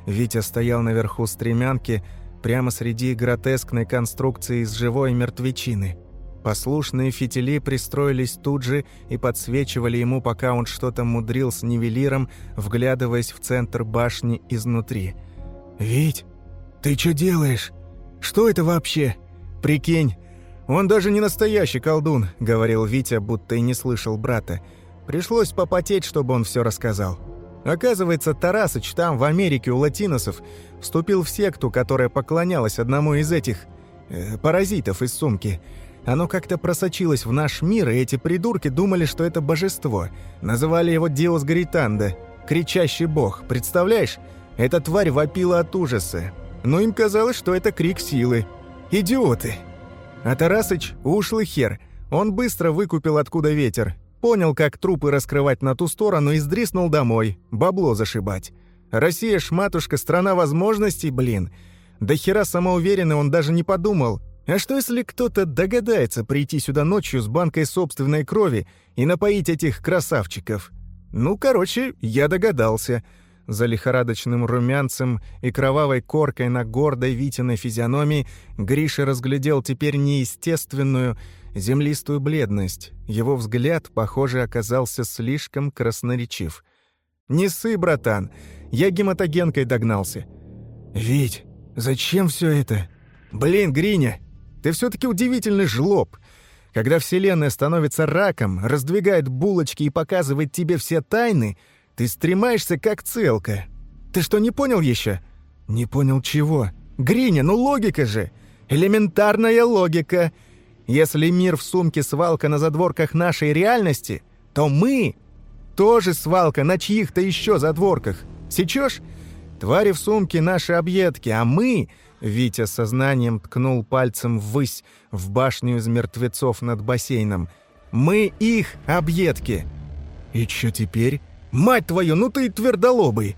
Витя стоял наверху стремянки, прямо среди гротескной конструкции из живой мертвечины. Послушные фитили пристроились тут же и подсвечивали ему, пока он что-то мудрил с нивелиром, вглядываясь в центр башни изнутри. «Вить, ты что делаешь? Что это вообще? Прикинь, он даже не настоящий колдун», — говорил Витя, будто и не слышал брата. Пришлось попотеть, чтобы он все рассказал. Оказывается, Тарасыч там, в Америке, у латиносов, вступил в секту, которая поклонялась одному из этих... Э, паразитов из сумки — оно как-то просочилось в наш мир, и эти придурки думали, что это божество. Называли его Диос Гританда, кричащий бог. Представляешь? Эта тварь вопила от ужаса. Но им казалось, что это крик силы. Идиоты. А Тарасыч – ушлый хер. Он быстро выкупил откуда ветер. Понял, как трупы раскрывать на ту сторону и сдриснул домой. Бабло зашибать. Россия ж, матушка, страна возможностей, блин. До хера самоуверенный он даже не подумал – а что если кто-то догадается прийти сюда ночью с банкой собственной крови и напоить этих красавчиков? Ну, короче, я догадался. За лихорадочным румянцем и кровавой коркой на гордой Витиной физиономии Гриша разглядел теперь неестественную, землистую бледность. Его взгляд, похоже, оказался слишком красноречив. «Не ссы, братан, я гематогенкой догнался». «Вить, зачем все это?» «Блин, Гриня, ты все-таки удивительный жлоб. Когда Вселенная становится раком, раздвигает булочки и показывает тебе все тайны, ты стремаешься как целка. Ты что, не понял еще? Не понял чего? Гриня, ну логика же! Элементарная логика! Если мир в сумке свалка на задворках нашей реальности, то мы тоже свалка на чьих-то еще задворках. Сечешь? Твари в сумке — наши объедки, а мы Витя сознанием ткнул пальцем ввысь, в башню из мертвецов над бассейном. «Мы их объедки!» «И чё теперь?» «Мать твою, ну ты твердолобый!»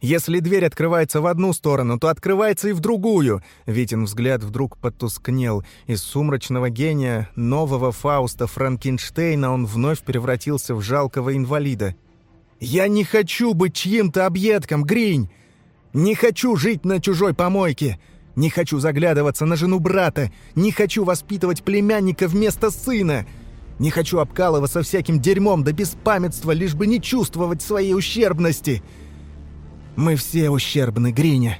«Если дверь открывается в одну сторону, то открывается и в другую!» Витин взгляд вдруг потускнел. Из сумрачного гения нового Фауста Франкенштейна он вновь превратился в жалкого инвалида. «Я не хочу быть чьим-то объедком, Гринь! Не хочу жить на чужой помойке! Не хочу заглядываться на жену брата. Не хочу воспитывать племянника вместо сына. Не хочу обкалываться всяким дерьмом до беспамятства, лишь бы не чувствовать своей ущербности. Мы все ущербны, Гриня.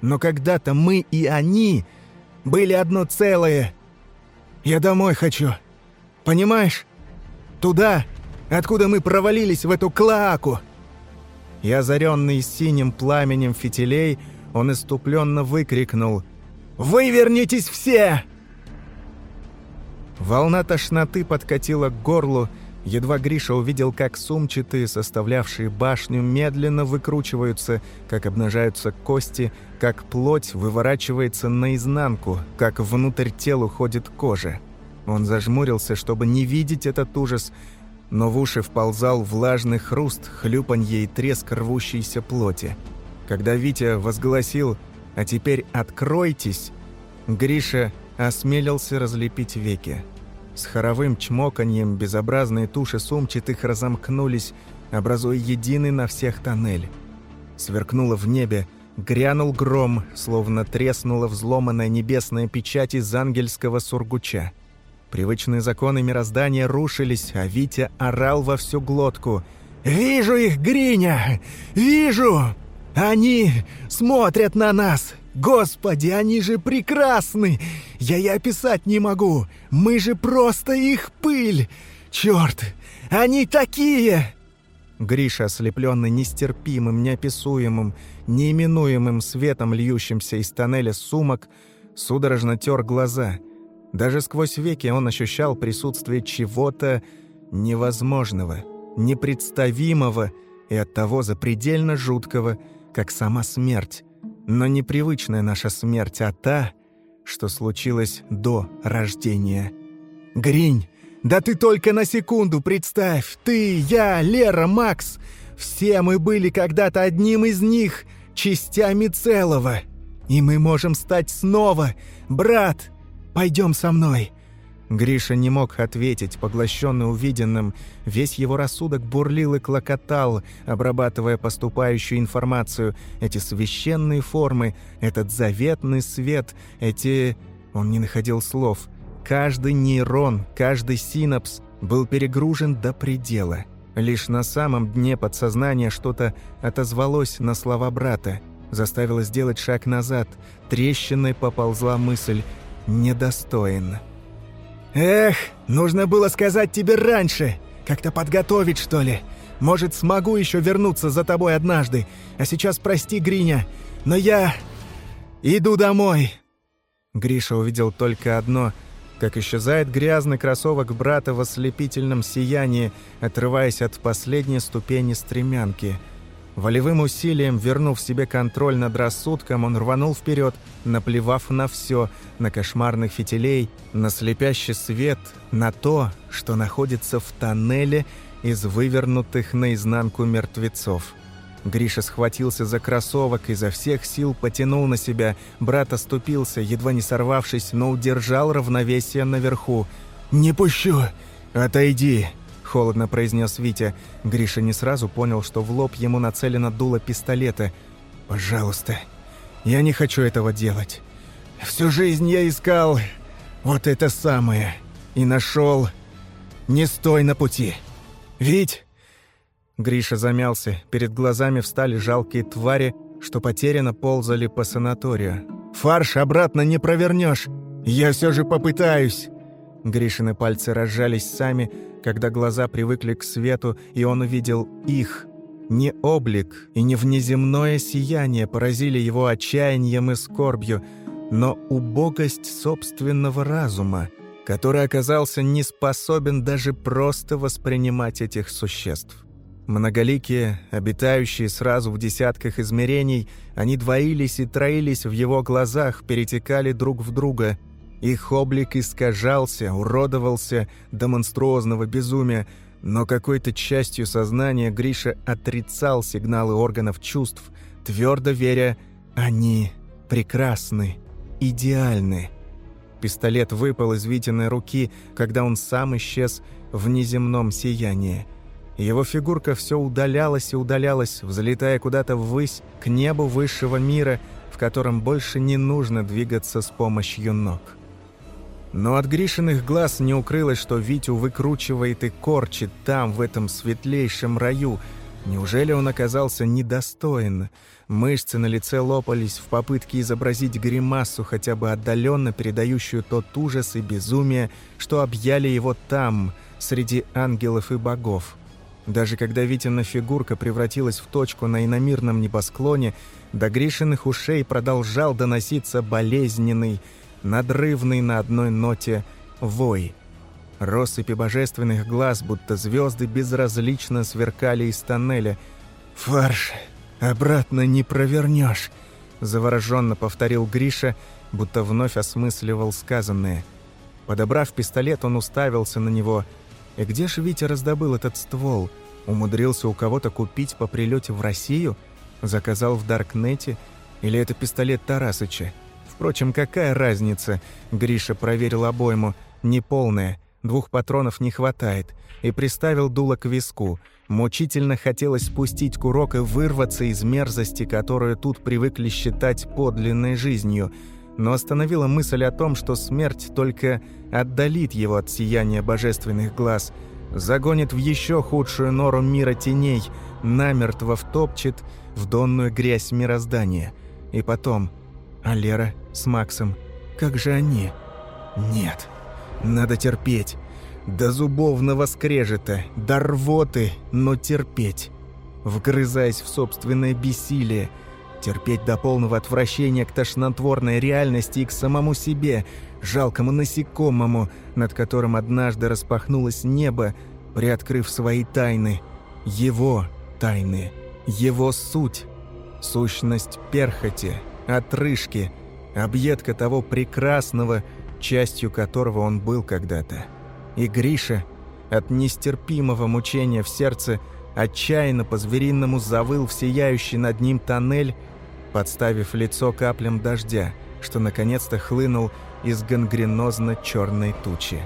Но когда-то мы и они были одно целое. Я домой хочу. Понимаешь? Туда, откуда мы провалились в эту клоаку. И озаренный синим пламенем фитилей — он иступленно выкрикнул «Вывернитесь все!» Волна тошноты подкатила к горлу, едва Гриша увидел, как сумчатые, составлявшие башню, медленно выкручиваются, как обнажаются кости, как плоть выворачивается наизнанку, как внутрь тела уходит кожа. Он зажмурился, чтобы не видеть этот ужас, но в уши вползал влажный хруст, хлюпанье и треск рвущейся плоти. Когда Витя возгласил «А теперь откройтесь», Гриша осмелился разлепить веки. С хоровым чмоканьем безобразные туши сумчатых разомкнулись, образуя единый на всех тоннель. Сверкнуло в небе, грянул гром, словно треснула взломанная небесная печать из ангельского сургуча. Привычные законы мироздания рушились, а Витя орал во всю глотку. «Вижу их, Гриня! Вижу!» Они смотрят на нас! Господи, они же прекрасны! Я и описать не могу! Мы же просто их пыль! Черт! Они такие!» Гриша, ослепленный нестерпимым, неописуемым, неименуемым светом, льющимся из тоннеля сумок, судорожно тер глаза. Даже сквозь веки он ощущал присутствие чего-то невозможного, непредставимого и оттого запредельно жуткого – как сама смерть. Но не привычная наша смерть, а та, что случилось до рождения. «Гринь, Да ты только на секунду представь! Ты, я, Лера, Макс! Все мы были когда-то одним из них, частями целого. И мы можем стать снова. Брат, пойдем со мной. Гриша не мог ответить, поглощенный увиденным. Весь его рассудок бурлил и клокотал, обрабатывая поступающую информацию. Эти священные формы, этот заветный свет, эти... Он не находил слов. Каждый нейрон, каждый синапс был перегружен до предела. Лишь на самом дне подсознания что-то отозвалось на слова брата, заставило сделать шаг назад. Трещиной поползла мысль «недостоин». «Эх, нужно было сказать тебе раньше! Как-то подготовить, что ли? Может, смогу еще вернуться за тобой однажды. А сейчас прости, Гриня, но я... иду домой!» Гриша увидел только одно — как исчезает грязный кроссовок брата в ослепительном сиянии, отрываясь от последней ступени стремянки — Волевым усилием, вернув себе контроль над рассудком, он рванул вперед, наплевав на все, на кошмарных фитилей, на слепящий свет, на то, что находится в тоннеле из вывернутых наизнанку мертвецов. Гриша схватился за кроссовок, изо всех сил потянул на себя. Брат оступился, едва не сорвавшись, но удержал равновесие наверху. «Не пущу! Отойди!» Холодно произнес Витя. Гриша не сразу понял, что в лоб ему нацелено дуло пистолета. «Пожалуйста, я не хочу этого делать. Всю жизнь я искал вот это самое и нашел. Не стой на пути. Вить!» Гриша замялся. Перед глазами встали жалкие твари, что потеряно ползали по санаторию. «Фарш обратно не провернешь. Я все же попытаюсь!» Гришины пальцы разжались сами, когда глаза привыкли к свету, и он увидел их. Не облик и не внеземное сияние поразили его отчаянием и скорбью, но убогость собственного разума, который оказался не способен даже просто воспринимать этих существ. Многоликие, обитающие сразу в десятках измерений, они двоились и троились в его глазах, перетекали друг в друга – их облик искажался, уродовался до монструозного безумия, но какой-то частью сознания Гриша отрицал сигналы органов чувств, твердо веря, они прекрасны, идеальны. Пистолет выпал из Витиной руки, когда он сам исчез в неземном сиянии. Его фигурка все удалялась и удалялась, взлетая куда-то ввысь, к небу высшего мира, в котором больше не нужно двигаться с помощью ног. Но от Гришиных глаз не укрылось, что Витю выкручивает и корчит там, в этом светлейшем раю. Неужели он оказался недостоин? Мышцы на лице лопались в попытке изобразить гримасу, хотя бы отдаленно передающую тот ужас и безумие, что объяли его там, среди ангелов и богов. Даже когда Витина фигурка превратилась в точку на иномирном небосклоне, до Гришиных ушей продолжал доноситься болезненный, надрывный на одной ноте вой. Россыпи божественных глаз, будто звезды, безразлично сверкали из тоннеля. «Фарш, обратно не провернешь», — завороженно повторил Гриша, будто вновь осмысливал сказанное. Подобрав пистолет, он уставился на него. И где ж Витя раздобыл этот ствол? Умудрился у кого-то купить по прилете в Россию? Заказал в Даркнете? Или это пистолет Тарасыча? Впрочем, какая разница? Гриша проверил обойму. Неполная. Двух патронов не хватает. И приставил дуло к виску. Мучительно хотелось спустить курок и вырваться из мерзости, которую тут привыкли считать подлинной жизнью. Но остановила мысль о том, что смерть только отдалит его от сияния божественных глаз, загонит в еще худшую нору мира теней, намертво втопчет в донную грязь мироздания. И потом а Лера с Максом, как же они? Нет, надо терпеть. До зубовного скрежета, до рвоты, но терпеть. Вгрызаясь в собственное бессилие, терпеть до полного отвращения к тошнотворной реальности и к самому себе, жалкому насекомому, над которым однажды распахнулось небо, приоткрыв свои тайны. Его тайны, его суть, сущность перхоти — отрыжки, объедка того прекрасного, частью которого он был когда-то. И Гриша от нестерпимого мучения в сердце отчаянно по-звериному завыл в сияющий над ним тоннель, подставив лицо каплям дождя, что наконец-то хлынул из гангренозно-черной тучи.